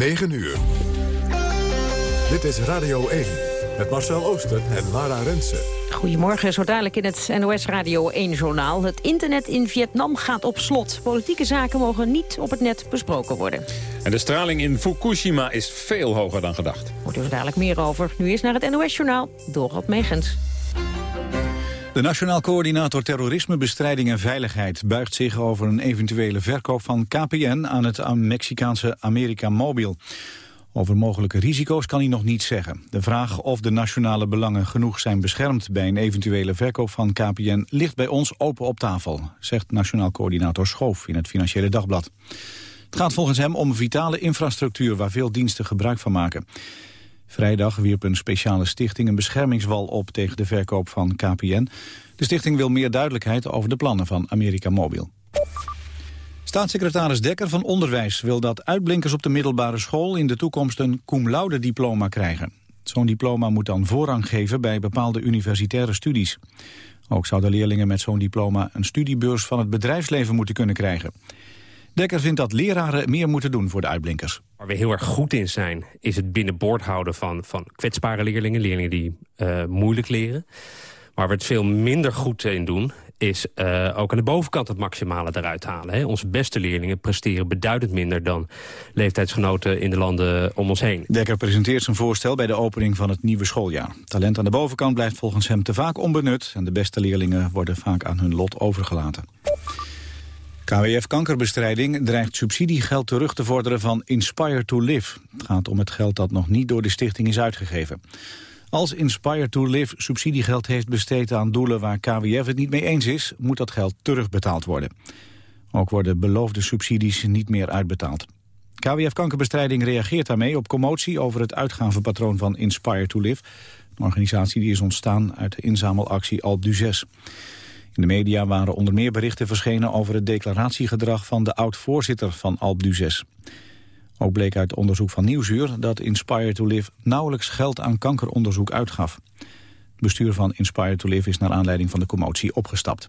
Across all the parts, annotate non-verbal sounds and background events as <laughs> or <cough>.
9 uur. Dit is Radio 1 met Marcel Ooster en Lara Rensen. Goedemorgen, zo dadelijk in het NOS Radio 1-journaal. Het internet in Vietnam gaat op slot. Politieke zaken mogen niet op het net besproken worden. En de straling in Fukushima is veel hoger dan gedacht. Hoort u er dadelijk meer over. Nu is naar het NOS-journaal, Dorot Megens. De Nationaal Coördinator Terrorismebestrijding en Veiligheid buigt zich over een eventuele verkoop van KPN aan het Mexicaanse America Mobil. Over mogelijke risico's kan hij nog niets zeggen. De vraag of de nationale belangen genoeg zijn beschermd bij een eventuele verkoop van KPN ligt bij ons open op tafel, zegt Nationaal Coördinator Schoof in het Financiële Dagblad. Het gaat volgens hem om vitale infrastructuur waar veel diensten gebruik van maken. Vrijdag wierp een speciale stichting een beschermingswal op tegen de verkoop van KPN. De stichting wil meer duidelijkheid over de plannen van America Mobil. Staatssecretaris Dekker van Onderwijs wil dat uitblinkers op de middelbare school in de toekomst een cum laude diploma krijgen. Zo'n diploma moet dan voorrang geven bij bepaalde universitaire studies. Ook zouden leerlingen met zo'n diploma een studiebeurs van het bedrijfsleven moeten kunnen krijgen. Dekker vindt dat leraren meer moeten doen voor de uitblinkers. Waar we heel erg goed in zijn, is het binnenboord houden van, van kwetsbare leerlingen. Leerlingen die uh, moeilijk leren. Waar we het veel minder goed in doen, is uh, ook aan de bovenkant het maximale eruit halen. Hè. Onze beste leerlingen presteren beduidend minder dan leeftijdsgenoten in de landen om ons heen. Dekker presenteert zijn voorstel bij de opening van het nieuwe schooljaar. Talent aan de bovenkant blijft volgens hem te vaak onbenut... en de beste leerlingen worden vaak aan hun lot overgelaten. KWF Kankerbestrijding dreigt subsidiegeld terug te vorderen van Inspire to Live. Het gaat om het geld dat nog niet door de stichting is uitgegeven. Als Inspire to Live subsidiegeld heeft besteed aan doelen waar KWF het niet mee eens is, moet dat geld terugbetaald worden. Ook worden beloofde subsidies niet meer uitbetaald. KWF Kankerbestrijding reageert daarmee op commotie over het uitgavenpatroon van Inspire to Live. Een organisatie die is ontstaan uit de inzamelactie Alp du 6. In de media waren onder meer berichten verschenen over het declaratiegedrag van de oud-voorzitter van Alp du 6. Ook bleek uit onderzoek van Nieuwsuur dat Inspire to Live nauwelijks geld aan kankeronderzoek uitgaf. Het bestuur van Inspire to Live is naar aanleiding van de commotie opgestapt.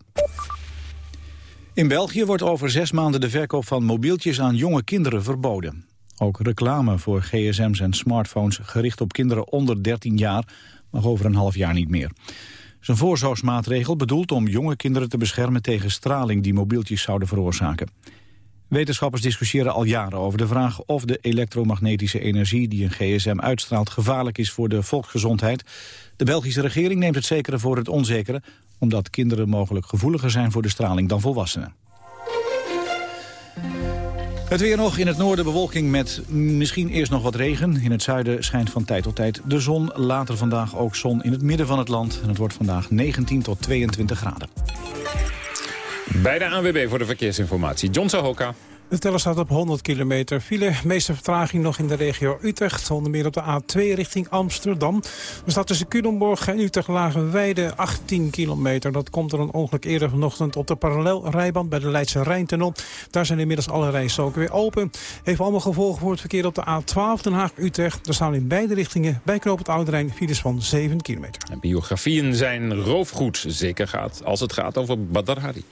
In België wordt over zes maanden de verkoop van mobieltjes aan jonge kinderen verboden. Ook reclame voor gsm's en smartphones gericht op kinderen onder 13 jaar mag over een half jaar niet meer. Een voorzorgsmaatregel bedoeld om jonge kinderen te beschermen tegen straling die mobieltjes zouden veroorzaken. Wetenschappers discussiëren al jaren over de vraag of de elektromagnetische energie die een gsm uitstraalt gevaarlijk is voor de volksgezondheid. De Belgische regering neemt het zekere voor het onzekere, omdat kinderen mogelijk gevoeliger zijn voor de straling dan volwassenen. Het weer nog in het noorden bewolking met misschien eerst nog wat regen. In het zuiden schijnt van tijd tot tijd de zon. Later vandaag ook zon in het midden van het land. En het wordt vandaag 19 tot 22 graden. Bij de ANWB voor de verkeersinformatie. John Sahoka. De teller staat op 100 kilometer file. meeste vertraging nog in de regio Utrecht. Onder meer op de A2 richting Amsterdam. Er staat tussen Culemborg en Utrecht Lagenweide 18 kilometer. Dat komt er een ongeluk eerder vanochtend op de parallelrijband bij de Leidse Rijntunnel. Daar zijn inmiddels alle rijstroken weer open. Heeft allemaal gevolgen voor het verkeer op de A12 Den Haag-Utrecht. Er staan in beide richtingen bij knoop het Oude Rijn files van 7 kilometer. En biografieën zijn roofgoed, zeker gaat, als het gaat over Badr Hari.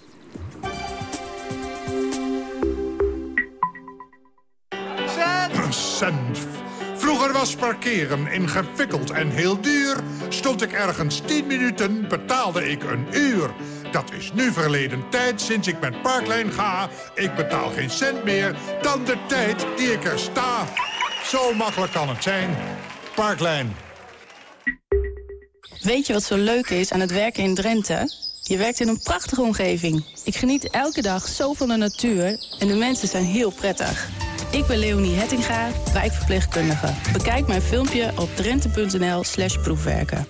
Vroeger was parkeren ingewikkeld en heel duur. Stond ik ergens 10 minuten, betaalde ik een uur. Dat is nu verleden tijd sinds ik met Parklijn ga. Ik betaal geen cent meer dan de tijd die ik er sta. Zo makkelijk kan het zijn. Parklijn. Weet je wat zo leuk is aan het werken in Drenthe? Je werkt in een prachtige omgeving. Ik geniet elke dag zo van de natuur en de mensen zijn heel prettig. Ik ben Leonie Hettinga, wijkverpleegkundige. Bekijk mijn filmpje op drenthe.nl slash proefwerken.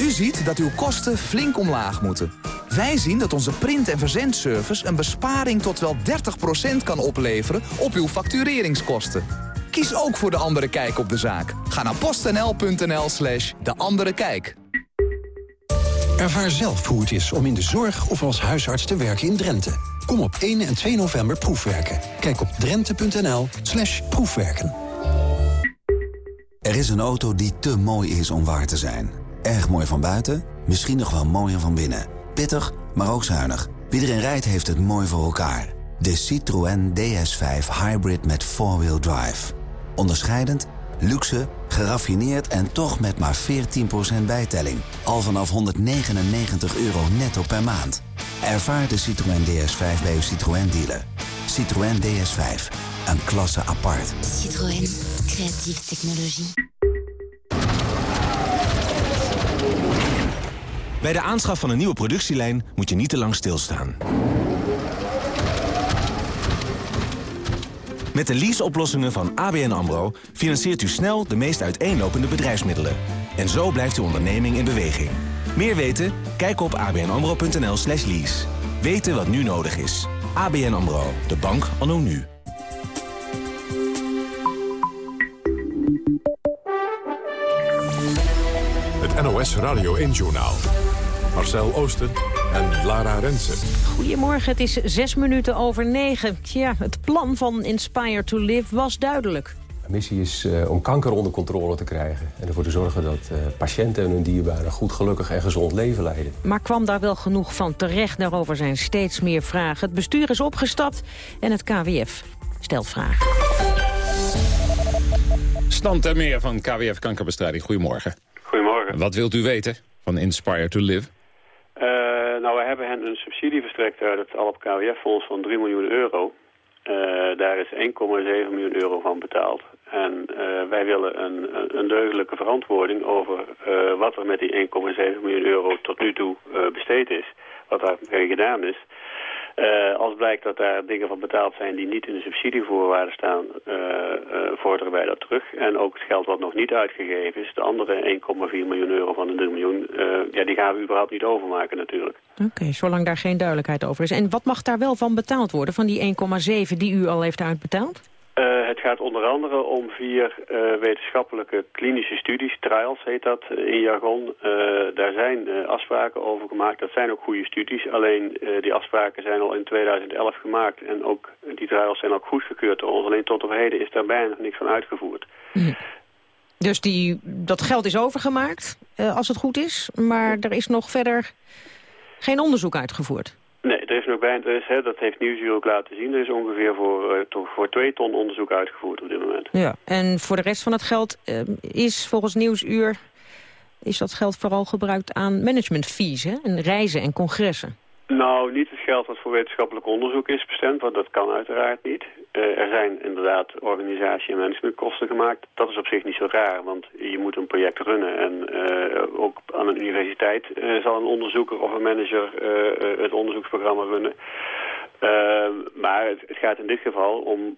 U ziet dat uw kosten flink omlaag moeten. Wij zien dat onze print- en verzendservice een besparing tot wel 30% kan opleveren op uw factureringskosten. Kies ook voor De Andere Kijk op de zaak. Ga naar postnl.nl slash De Andere Kijk. Ervaar zelf hoe het is om in de zorg of als huisarts te werken in Drenthe. Kom op 1 en 2 november proefwerken. Kijk op drenthe.nl slash proefwerken. Er is een auto die te mooi is om waar te zijn. Erg mooi van buiten, misschien nog wel mooier van binnen. Pittig, maar ook zuinig. Wie erin rijdt heeft het mooi voor elkaar. De Citroën DS5 Hybrid met 4-wheel drive. Onderscheidend, luxe, geraffineerd en toch met maar 14% bijtelling. Al vanaf 199 euro netto per maand. Ervaar de Citroën DS5 bij uw Citroën dealer. Citroën DS5, een klasse apart. Citroën, creatieve technologie. Bij de aanschaf van een nieuwe productielijn moet je niet te lang stilstaan. Met de leaseoplossingen van ABN AMRO financiert u snel de meest uiteenlopende bedrijfsmiddelen. En zo blijft uw onderneming in beweging. Meer weten? Kijk op abnamro.nl slash lease. Weten wat nu nodig is. ABN AMRO, de bank anno nu. Het NOS Radio 1-journaal. Marcel Oosten en Lara Rensen. Goedemorgen, het is zes minuten over negen. Tja, het plan van Inspire to Live was duidelijk. De missie is uh, om kanker onder controle te krijgen. En ervoor te zorgen dat uh, patiënten en hun dierbaren goed, gelukkig en gezond leven leiden. Maar kwam daar wel genoeg van terecht? Daarover zijn steeds meer vragen. Het bestuur is opgestapt en het KWF stelt vragen. Stan Termeer van KWF Kankerbestrijding, goedemorgen. Goedemorgen. Wat wilt u weten van Inspire to Live? Uh, nou, we hebben hen een subsidie verstrekt uit het Alp KWF-fonds van 3 miljoen euro. Uh, daar is 1,7 miljoen euro van betaald. En uh, wij willen een, een deugdelijke verantwoording over wat er met die 1,7 miljoen euro tot nu toe besteed is. Wat daarmee gedaan is. Als blijkt dat daar dingen van betaald zijn die niet in de subsidievoorwaarden staan, vorderen wij dat terug. En ook het geld wat nog niet uitgegeven is, de andere 1,4 miljoen euro van de 3 miljoen, ja, die gaan we überhaupt niet overmaken natuurlijk. Oké, zolang daar geen duidelijkheid over is. En wat mag daar wel van betaald worden, van die 1,7 die u al heeft uitbetaald? Uh, het gaat onder andere om vier uh, wetenschappelijke klinische studies, trials heet dat in jargon. Daar zijn afspraken over gemaakt, dat zijn ook goede studies. Alleen die afspraken zijn al in 2011 gemaakt en ook die trials zijn ook goedgekeurd door ons. Alleen tot op heden is daar bijna niks van uitgevoerd. Hm. Dus die, dat geld is overgemaakt, als het goed is, maar er is nog verder geen onderzoek uitgevoerd? Nee, er is nog bij, er is, hè, dat heeft Nieuwsuur ook laten zien. Er is ongeveer voor, uh, voor twee ton onderzoek uitgevoerd op dit moment. Ja, en voor de rest van het geld uh, is volgens Nieuwsuur... is dat geld vooral gebruikt aan management fees, hè? En reizen en congressen. Nou, niet het geld dat voor wetenschappelijk onderzoek is bestemd, want dat kan uiteraard niet. Uh, er zijn inderdaad organisatie- en managementkosten gemaakt. Dat is op zich niet zo raar, want je moet een project runnen. En uh, ook aan een universiteit uh, zal een onderzoeker of een manager het onderzoeksprogramma runnen. maar het, het, gaat in dit geval om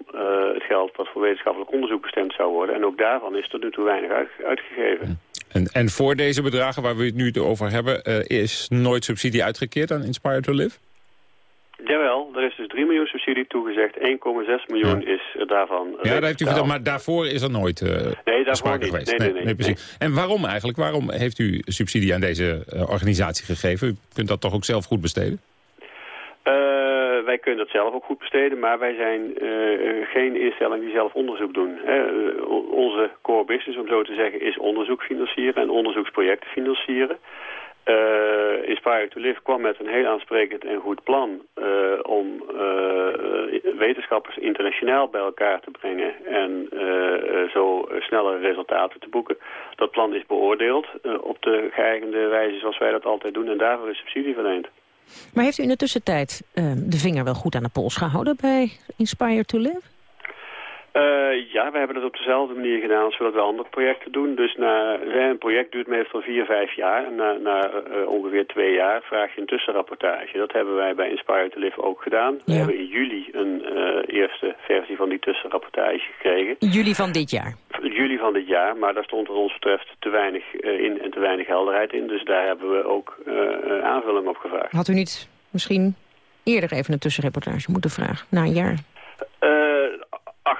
het geld dat voor wetenschappelijk onderzoek bestemd zou worden. En ook daarvan is tot nu toe weinig uit, uitgegeven. En, en voor deze bedragen waar we het nu over hebben... Uh, is nooit subsidie uitgekeerd aan Inspire to Live? Jawel, er is dus 3 miljoen subsidie toegezegd. 1,6 miljoen ja. is daarvan... Ja, dat heeft u verteld, maar daarvoor is er nooit uh, nee, sprake niet. geweest. Nee, nee, nee, nee, precies. En waarom eigenlijk? Waarom heeft u subsidie aan deze uh, organisatie gegeven? U kunt dat toch ook zelf goed besteden? Uh, wij kunnen dat zelf ook goed besteden, maar wij zijn uh, geen instelling die zelf onderzoek doen. Hè. Uh, onze core business, om zo te zeggen, is onderzoek financieren en onderzoeksprojecten financieren. Inspire to Live kwam met een heel aansprekend en goed plan om wetenschappers internationaal bij elkaar te brengen en zo snelle resultaten te boeken. Dat plan is beoordeeld op de geëigende wijze zoals wij dat altijd doen en daarvoor is subsidie verleend. Maar heeft u in de tussentijd uh, de vinger wel goed aan de pols gehouden bij Inspire to Live? Uh, ja, we hebben dat op dezelfde manier gedaan als we dat bij andere projecten doen. Dus na, een project duurt meestal vier, vijf jaar. En na, na uh, ongeveer twee jaar vraag je een tussenrapportage. Dat hebben wij bij Inspire to Live ook gedaan. Ja. We hebben in juli een eerste versie van die tussenrapportage gekregen. Juli van dit jaar? Juli van dit jaar, maar daar stond wat ons betreft te weinig in en te weinig helderheid in. Dus daar hebben we ook aanvulling op gevraagd. Had u niet misschien eerder even een tussenrapportage moeten vragen, na een jaar?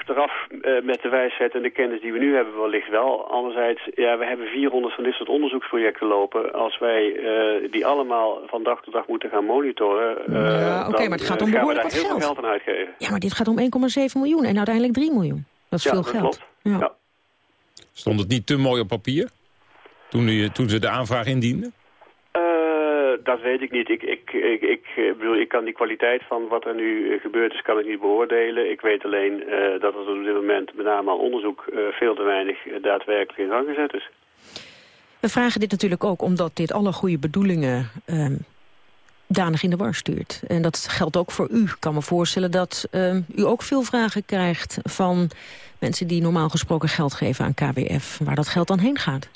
Achteraf uh, met de wijsheid en de kennis die we nu hebben wellicht wel. Anderzijds, ja, we hebben 400 van dit soort onderzoeksprojecten lopen. Als wij uh, die allemaal van dag tot dag moeten gaan monitoren... Uh, ja, oké, okay, maar het gaat om behoorlijk wat geld. veel geld aan uitgeven. Ja, maar dit gaat om 1,7 miljoen en uiteindelijk 3 miljoen. Dat is ja, veel dat geld. Klopt. Ja. ja. Stond het niet te mooi op papier? Toen, u, toen ze de aanvraag indienden? Dat weet ik niet. Ik, ik, ik, ik, eh, ik kan die kwaliteit van wat er nu eh, gebeurd is, kan ik niet beoordelen. Ik weet alleen uh, dat er op dit moment met name aan onderzoek veel te weinig daadwerkelijk in gang gezet is. We vragen dit natuurlijk ook omdat dit alle goede bedoelingen uh, danig in de war stuurt. En dat geldt ook voor u. Ik kan me voorstellen dat uh, u ook veel vragen krijgt van mensen die normaal gesproken geld geven aan KWF. Waar dat geld dan heen gaat.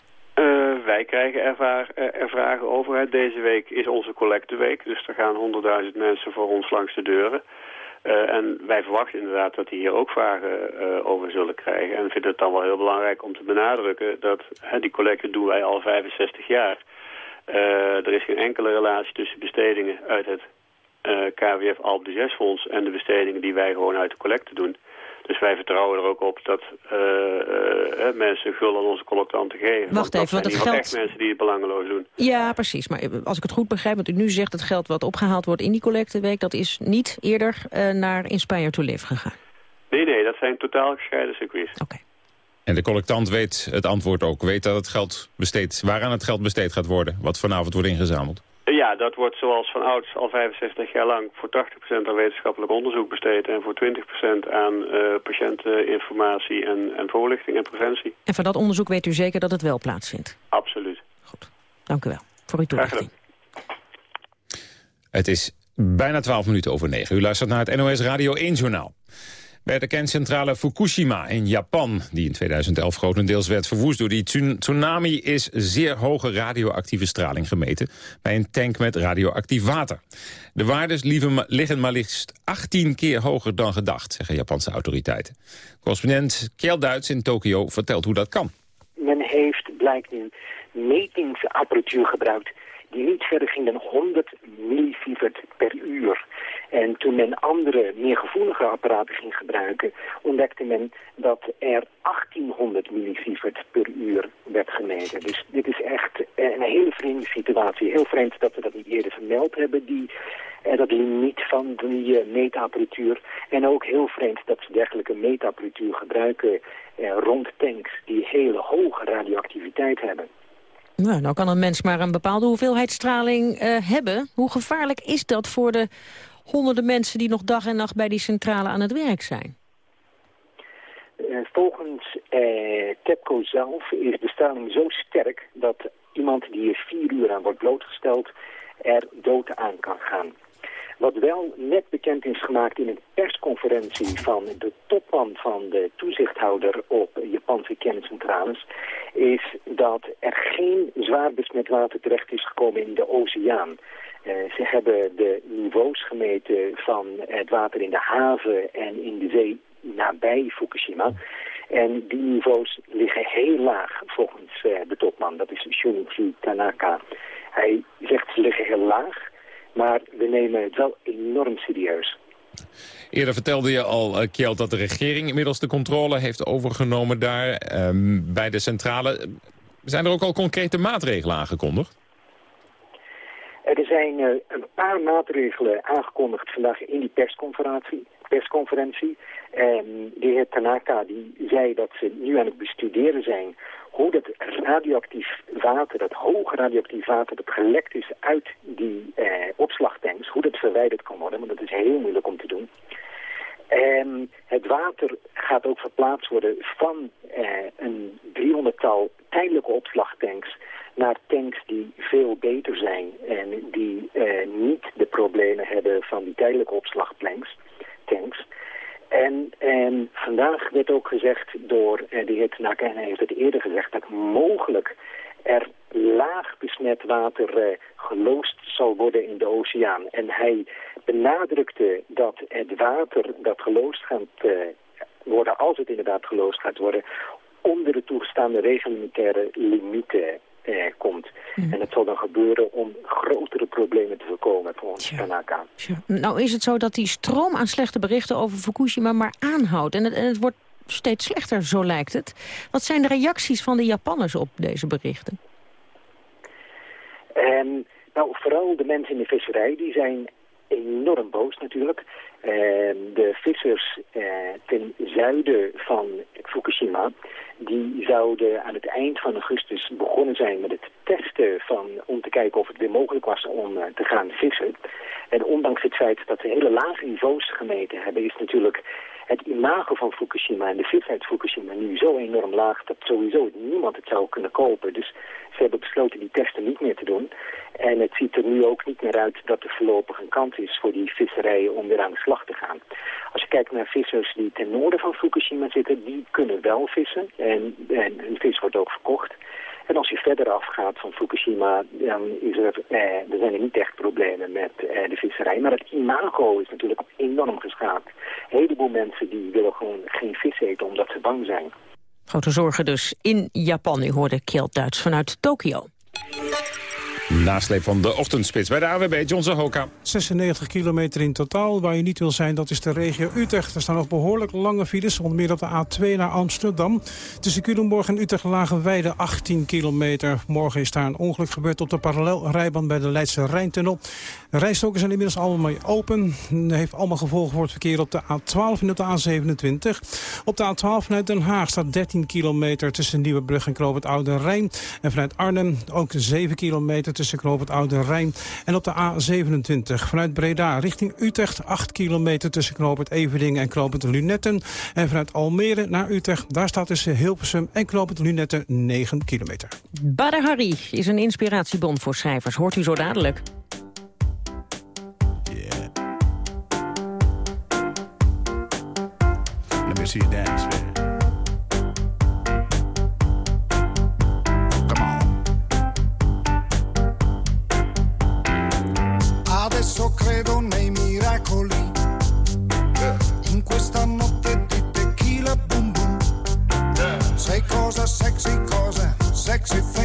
Wij krijgen ervaar, er vragen over. Deze week is onze collecteweek. Dus er gaan honderdduizend mensen voor ons langs de deuren. Uh, en wij verwachten inderdaad dat die hier ook vragen uh, over zullen krijgen. En vinden het dan wel heel belangrijk om te benadrukken dat die collecte doen wij al 65 jaar. Uh, er is geen enkele relatie tussen bestedingen uit het KWF Alp de Fonds en de bestedingen die wij gewoon uit de collecte doen. Dus wij vertrouwen er ook op dat uh, uh, mensen gul aan onze collectanten geven. Wacht even, want het geld... echt mensen die het belangeloos doen. Ja, precies. Maar als ik het goed begrijp, wat u nu zegt... het geld wat opgehaald wordt in die collecteweek... dat is niet eerder uh, naar Inspire to Live gegaan? Nee, nee, dat zijn totaal gescheiden circuits. Oké. Okay. En de collectant weet het antwoord ook. Weet dat het geld besteed, waaraan het geld besteed gaat worden. Wat vanavond wordt ingezameld. Ja, dat wordt zoals van ouds al 65 jaar lang voor 80% aan wetenschappelijk onderzoek besteed... en voor 20% aan uh, patiënteninformatie en, en voorlichting en preventie. En voor dat onderzoek weet u zeker dat het wel plaatsvindt? Absoluut. Goed, dank u wel voor uw toelichting. Het is bijna 12 minuten over 9. U luistert naar het NOS Radio 1 Journaal. Bij de kerncentrale Fukushima in Japan, die in 2011 grotendeels werd verwoest door die tsunami, is zeer hoge radioactieve straling gemeten bij een tank met radioactief water. De waardes liggen maar liefst 18 keer hoger dan gedacht, zeggen Japanse autoriteiten. Correspondent Kjell Duits in Tokio vertelt hoe dat kan. Men heeft blijkt een metingsapparatuur gebruikt die niet verder ging dan 100 millisievert per uur. En toen men andere, meer gevoelige apparaten ging gebruiken, ontdekte men dat er 1800 millisievert per uur werd gemeten. Dus dit is echt een hele vreemde situatie. Heel vreemd dat we dat niet eerder vermeld hebben, die, eh, dat limiet van die uh, meetapparatuur. En ook heel vreemd dat ze dergelijke meetapparatuur gebruiken eh, rond tanks die hele hoge radioactiviteit hebben. Nou, nou kan een mens maar een bepaalde hoeveelheid straling hebben. Hoe gevaarlijk is dat voor de honderden mensen die nog dag en nacht bij die centrale aan het werk zijn? Uh, volgens uh, TEPCO zelf is de straling zo sterk dat iemand die er vier uur aan wordt blootgesteld er dood aan kan gaan. Wat wel net bekend is gemaakt in een persconferentie van de topman van de toezichthouder op Japanse kerncentrales, is dat er geen zwaar besmet water terecht is gekomen in de oceaan. Uh, ze hebben de niveaus gemeten van het water in de haven en in de zee nabij Fukushima. En die niveaus liggen heel laag volgens uh, de topman. Dat is Shunichi Tanaka. Hij zegt ze liggen heel laag. Maar we nemen het wel enorm serieus. Eerder vertelde je al, uh, Kjeld, dat de regering inmiddels de controle heeft overgenomen daar um, bij de centrale. Zijn er ook al concrete maatregelen aangekondigd? Er zijn uh, een paar maatregelen aangekondigd vandaag in die persconferentie. Persconferentie. En de heer Tanaka die zei dat ze nu aan het bestuderen zijn hoe dat radioactief water, dat hoge radioactief water dat gelekt is uit die eh, opslagtanks, hoe dat verwijderd kan worden, want dat is heel moeilijk om te doen. En het water gaat ook verplaatst worden van eh, een 300-tal tijdelijke opslagtanks naar tanks die veel beter zijn en die eh, niet de problemen hebben van die tijdelijke opslagtanks. En, en vandaag werd ook gezegd door eh, de heer Tanaka, en hij heeft het eerder gezegd, dat mogelijk er laag besmet water eh, geloosd zal worden in de oceaan. En hij benadrukte dat het water dat geloosd gaat uh, worden, als het inderdaad geloosd gaat worden, onder de toegestaande reglementaire limieten eh, komt. En dat zal dan gebeuren om grotere problemen te voorkomen voor ons Tanaka. Nou is het zo dat die stroom aan slechte berichten over Fukushima maar aanhoudt. En het, en het wordt steeds slechter, zo lijkt het. Wat zijn de reacties van de Japanners op deze berichten? Um, nou, vooral de mensen in de visserij, die zijn enorm boos natuurlijk. Uh, de vissers uh, ten zuiden van Fukushima, die zouden aan het eind van augustus begonnen zijn met het testen van, om te kijken of het weer mogelijk was om uh, te gaan vissen. En ondanks het feit dat we hele lage niveaus gemeten hebben, is natuurlijk het imago van Fukushima en de uit Fukushima nu zo enorm laag dat sowieso niemand het zou kunnen kopen. Dus ze hebben besloten die testen niet meer te doen. En het ziet er nu ook niet meer uit dat er voorlopig een kans is voor die visserijen om weer aan de slag te gaan. Als je kijkt naar vissers die ten noorden van Fukushima zitten, die kunnen wel vissen. En, en hun vis wordt ook verkocht. En als je verder afgaat van Fukushima, dan is er, eh, er zijn er niet echt problemen met eh, de visserij. Maar het imago is natuurlijk enorm geschaad. Een heleboel mensen die willen gewoon geen vis eten omdat ze bang zijn. Grote zorgen dus in Japan. U hoorde Kjeld Duits vanuit Tokio. Nasleep van de ochtendspits bij de AWB, Johnson Hoka. 96 kilometer in totaal. Waar je niet wil zijn, dat is de regio Utrecht. Er staan nog behoorlijk lange files, onder meer op de A2 naar Amsterdam. Tussen Culemborg en Utrecht lagen weide 18 kilometer. Morgen is daar een ongeluk gebeurd op de parallelrijbaan bij de Leidse Rijntunnel. De rijstroken zijn inmiddels allemaal open. Dat heeft allemaal gevolgen voor het verkeer op de A12 en op de A27. Op de A12 vanuit Den Haag staat 13 kilometer tussen Nieuwebrug en Knoop het Oude Rijn. En vanuit Arnhem ook 7 kilometer tussen Knoop het Oude Rijn. En op de A27 vanuit Breda richting Utrecht 8 kilometer tussen Knoop het Everding en Knoop het Lunetten. En vanuit Almere naar Utrecht, daar staat tussen Hilversum en Knoop het Lunetten 9 kilometer. Bader Harry is een inspiratiebond voor schrijvers. Hoort u zo dadelijk. Let me see you dance. Sexy, cosa sexy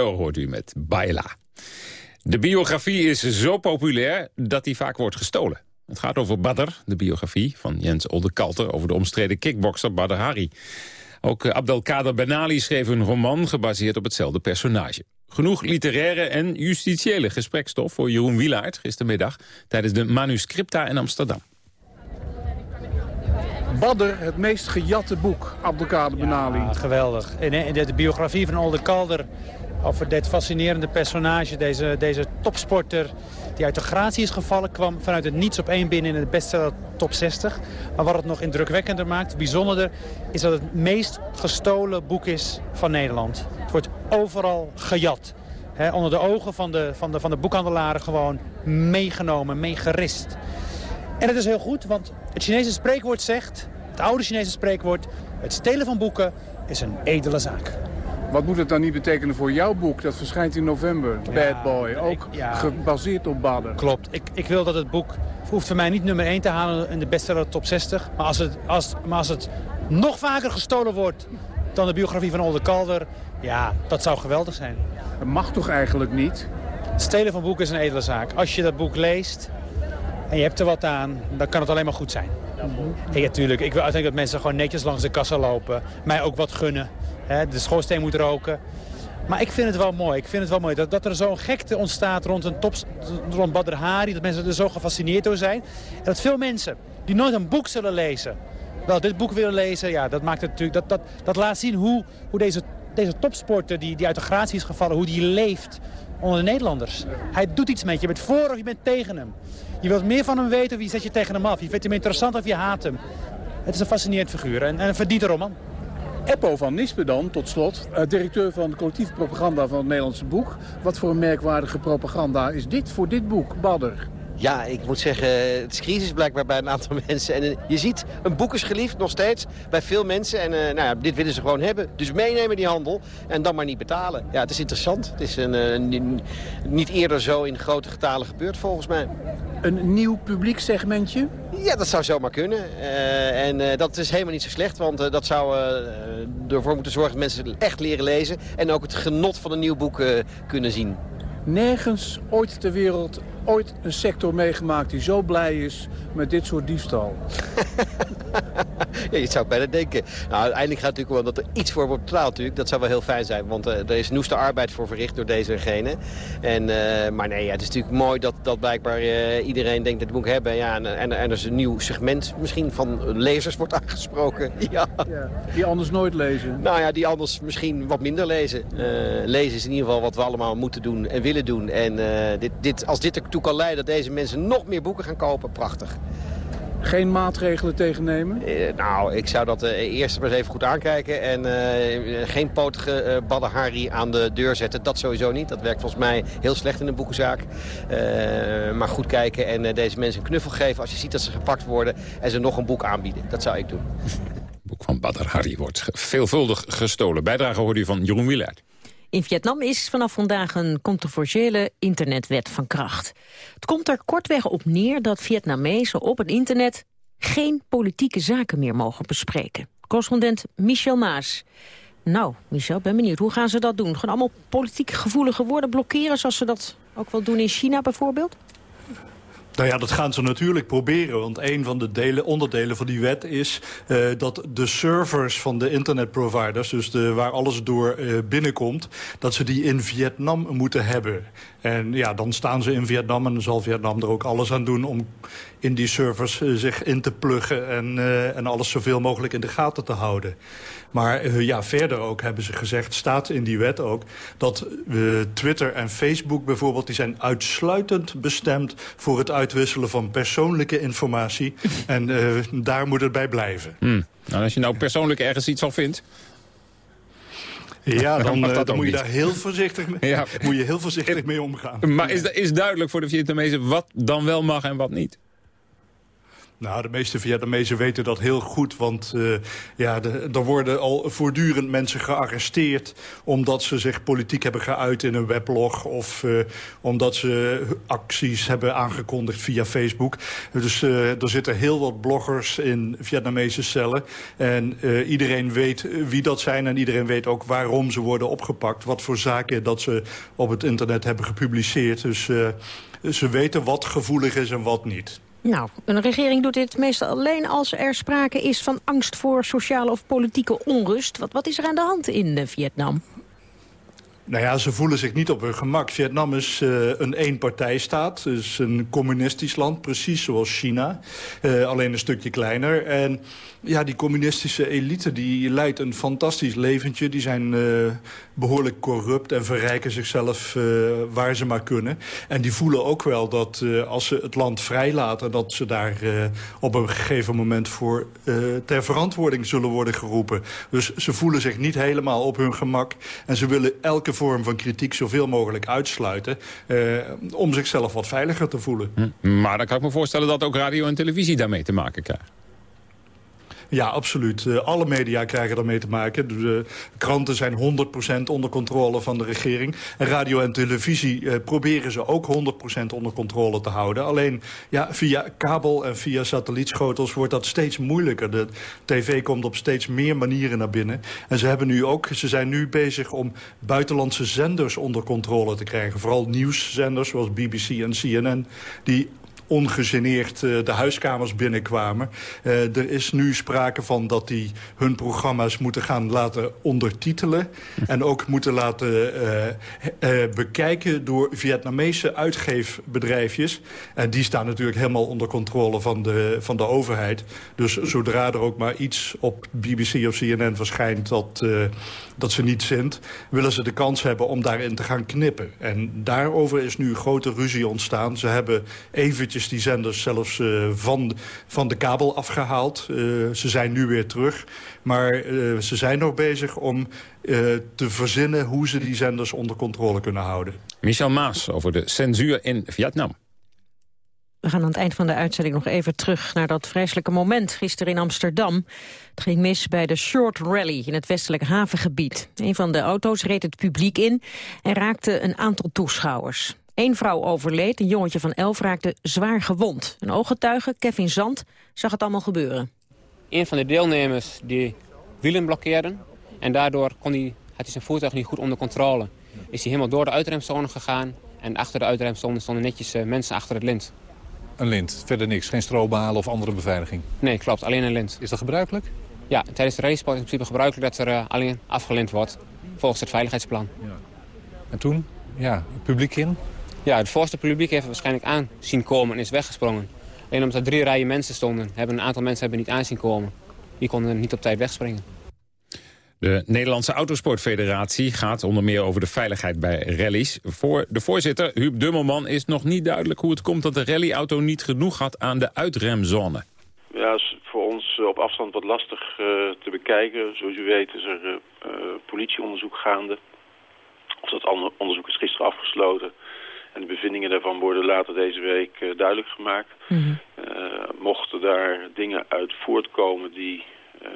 Hoort u met Baila. De biografie is zo populair dat die vaak wordt gestolen. Het gaat over Badr, de biografie van Jens Oldekalter... over de omstreden kickbokser Badr Hari. Ook eh, Abdelkader Benali schreef een roman gebaseerd op hetzelfde personage. Genoeg literaire en justitiële gesprekstof voor Jeroen Wielaert gistermiddag... tijdens de Manuscripta in Amsterdam. Badr, het meest gejatte boek, Abdelkader Benali. Ja, geweldig. In de, biografie van Olde Kalder over dit fascinerende personage, deze, deze topsporter die uit de gratie is gevallen, kwam vanuit het niets op één binnen in de bestseller top 60. Maar wat het nog indrukwekkender maakt, bijzonderder, is dat het meest gestolen boek is van Nederland. Het wordt overal gejat. onder de ogen van de, van, de, van de boekhandelaren gewoon meegenomen, meegerist. En dat is heel goed, want het Chinese spreekwoord zegt, het oude Chinese spreekwoord... het stelen van boeken is een edele zaak. Wat moet het dan niet betekenen voor jouw boek? Dat verschijnt in november. Bad Boy. Ook gebaseerd op Badden. Klopt. Ik, ik wil dat het boek... hoeft voor mij niet nummer 1 te halen in de bestseller top 60. Maar als het, als, maar als het nog vaker gestolen wordt dan de biografie van Olde Calder... ja, dat zou geweldig zijn. Dat mag toch eigenlijk niet? Het stelen van boeken is een edele zaak. Als je dat boek leest en je hebt er wat aan, dan kan het alleen maar goed zijn. Mm natuurlijk, ik wil uiteindelijk dat mensen gewoon netjes langs de kassa lopen. Mij ook wat gunnen. De schoorsteen moet roken. Maar ik vind het wel mooi. Ik vind het wel mooi dat, dat er zo'n gekte ontstaat rond, een top, rond Badr Hari. Dat mensen er zo gefascineerd door zijn. En dat veel mensen die nooit een boek zullen lezen... wel dit boek willen lezen. Ja, dat, maakt het natuurlijk, dat, dat, dat laat zien hoe, hoe deze, deze topsporter die, die uit de gratie is gevallen... hoe die leeft onder de Nederlanders. Hij doet iets met je. Je bent voor of je bent tegen hem. Je wilt meer van hem weten of je zet je tegen hem af. Je vindt hem interessant of je haat hem. Het is een fascinerend figuur en, en een verdiende roman. Eppo van Nispe dan, tot slot, uh, directeur van de collectieve propaganda van het Nederlandse Boek. Wat voor een merkwaardige propaganda is dit voor dit boek, Badder? Ja, ik moet zeggen, het is crisis blijkbaar bij een aantal <laughs> mensen. En eh, je ziet, een boek is geliefd nog steeds bij veel mensen. En uh, nou ja, dit willen ze gewoon hebben. Dus meenemen die handel en dan maar niet betalen. Ja, het is interessant. Het is een, een niet eerder zo in grote getalen gebeurd volgens mij. Een nieuw publieksegmentje? Ja, dat zou zomaar kunnen. Uh, en uh, dat is helemaal niet zo slecht, want uh, dat zou ervoor moeten zorgen dat mensen echt leren lezen... en ook het genot van een nieuw boek kunnen zien. Nergens ooit ter wereld ooit een sector meegemaakt die zo blij is met dit soort diefstal? <laughs> <laughs> ja, je zou bijna denken. Nou, uiteindelijk gaat het natuurlijk wel dat er iets voor wordt betaald. Natuurlijk. Dat zou wel heel fijn zijn, want uh, er is noeste arbeid voor verricht door deze en gene. En, uh, maar nee, ja, het is natuurlijk mooi dat, dat blijkbaar uh, iedereen denkt dat het boek hebben. Ja, en, en, en er is een nieuw segment misschien van lezers wordt aangesproken. <laughs> Ja. ja. die anders nooit lezen. Nou ja, die anders misschien wat minder lezen. lezen is in ieder geval wat we allemaal moeten doen en willen doen. En dit, dit, als dit ertoe kan leiden dat deze mensen nog meer boeken gaan kopen, prachtig. Geen maatregelen tegennemen? Uh, nou, ik zou dat uh, eerst maar eens even goed aankijken. En uh, geen potige uh, Badahari aan de deur zetten. Dat sowieso niet. Dat werkt volgens mij heel slecht in een boekenzaak. maar goed kijken en deze mensen een knuffel geven... als je ziet dat ze gepakt worden en ze nog een boek aanbieden. Dat zou ik doen. <laughs> Het boek van Badr Hari wordt veelvuldig gestolen. Bijdrage hoorde u van Jeroen Wielaert. In Vietnam is vanaf vandaag een controversiële internetwet van kracht. Het komt er kortweg op neer dat Vietnamezen op het internet geen politieke zaken meer mogen bespreken. Correspondent Michel Maas. Nou, Michel, ben benieuwd. Hoe gaan ze dat doen? Gewoon allemaal politiek gevoelige woorden blokkeren... zoals ze dat ook wel doen in China bijvoorbeeld? Nou ja, dat gaan ze natuurlijk proberen. Want een van de delen, onderdelen van die wet is uh, dat de servers van de internetproviders... dus de, waar alles door uh, binnenkomt, dat ze die in Vietnam moeten hebben. En ja, dan staan ze in Vietnam en dan zal Vietnam er ook alles aan doen... om in die servers uh, zich in te pluggen en, en alles zoveel mogelijk in de gaten te houden. Maar uh, ja, verder ook hebben ze gezegd, staat in die wet ook... dat uh, Twitter en Facebook bijvoorbeeld... die zijn uitsluitend bestemd voor het uitwisselen van persoonlijke informatie. <laughs> en daar moet het bij blijven. Hmm. Nou, als je nou persoonlijk ergens iets al vindt... Ja, <laughs> dan, dan, dan moet je daar heel voorzichtig mee, <laughs> ja. moet je heel voorzichtig mee omgaan. Maar is, is duidelijk voor de Vietnamezen wat dan wel mag en wat niet? Nou, de meeste Vietnamezen weten dat heel goed. Want uh, ja, de, er worden al voortdurend mensen gearresteerd... omdat ze zich politiek hebben geuit in een weblog... of uh, omdat ze acties hebben aangekondigd via Facebook. Dus uh, er zitten heel wat bloggers in Vietnamese cellen. En iedereen weet wie dat zijn en iedereen weet ook waarom ze worden opgepakt. Wat voor zaken dat ze op het internet hebben gepubliceerd. Dus ze weten wat gevoelig is en wat niet. Nou, een regering doet dit meestal alleen als er sprake is van angst voor sociale of politieke onrust. Wat, wat is er aan de hand in uh, Vietnam? Nou ja, ze voelen zich niet op hun gemak. Vietnam is uh, een eenpartijstaat, dus een communistisch land, precies zoals China. Uh, alleen een stukje kleiner. En ja, die communistische elite die leidt een fantastisch leventje. Die zijn uh, behoorlijk corrupt en verrijken zichzelf waar ze maar kunnen. En die voelen ook wel dat als ze het land vrijlaten... dat ze daar op een gegeven moment voor ter verantwoording zullen worden geroepen. Dus ze voelen zich niet helemaal op hun gemak. En ze willen elke vorm van kritiek zoveel mogelijk uitsluiten... om zichzelf wat veiliger te voelen. Hm. Maar dan kan ik me voorstellen dat ook radio en televisie daarmee te maken krijgen. Ja, absoluut. Uh, alle media krijgen daarmee te maken. De kranten zijn 100% onder controle van de regering. En radio en televisie uh, proberen ze ook 100% onder controle te houden. Alleen ja, via kabel en via satellietschotels wordt dat steeds moeilijker. De tv komt op steeds meer manieren naar binnen. En ze, hebben nu ook, ze zijn nu bezig om buitenlandse zenders onder controle te krijgen. Vooral nieuwszenders zoals BBC en CNN... die ongegeneerd uh, de huiskamers binnenkwamen. Uh, er is nu sprake van dat die hun programma's moeten gaan laten ondertitelen... en ook moeten laten uh, bekijken door Vietnamese uitgeefbedrijfjes. En die staan natuurlijk helemaal onder controle van de, van de overheid. Dus zodra er ook maar iets op BBC of CNN verschijnt... dat, dat ze niet zint, willen ze de kans hebben om daarin te gaan knippen. En daarover is nu grote ruzie ontstaan. Ze hebben eventjes die zenders zelfs uh, van, van de kabel afgehaald. Uh, ze zijn nu weer terug. Maar uh, ze zijn nog bezig om te verzinnen hoe ze die zenders onder controle kunnen houden. Michel Maas over de censuur in Vietnam. We gaan aan het eind van de uitzending nog even terug naar dat vreselijke moment gisteren in Amsterdam. Het ging mis bij de Short Rally in het westelijk havengebied. Een van de auto's reed het publiek in en raakte een aantal toeschouwers. Eén vrouw overleed, een jongetje van elf raakte zwaar gewond. Een ooggetuige, Kevin Zand, zag het allemaal gebeuren. Een van de deelnemers die wielen blokkeerden... en daardoor kon hij, had hij zijn voertuig niet goed onder controle. Is hij helemaal door de uitremzone gegaan... en achter de uitremzone stonden netjes uh, mensen achter het lint. Een lint, verder niks? Geen strobalen of andere beveiliging? Nee, klopt, alleen een lint. Is dat gebruikelijk? Ja, tijdens de raceport is in principe gebruikelijk dat er uh, alleen afgelint wordt... volgens het veiligheidsplan. Ja. En toen? Ja, het publiek in? Ja, het voorste publiek heeft waarschijnlijk aan zien komen en is weggesprongen. Alleen omdat er drie rijen mensen stonden, hebben een aantal mensen hebben niet aanzien komen. Die konden niet op tijd wegspringen. De Nederlandse Autosportfederatie gaat onder meer over de veiligheid bij rallies. Voor de voorzitter, Huub Dummelman, is nog niet duidelijk hoe het komt dat de rallyauto niet genoeg had aan de uitremzone. Ja, is voor ons eh, op afstand wat lastig uh, te bekijken. Zoals u weet is er uh, politieonderzoek gaande. Of dat onderzoek is gisteren afgesloten. En de bevindingen daarvan worden later deze week uh, duidelijk gemaakt. Mm -hmm. uh, mochten daar dingen uit voortkomen die, uh,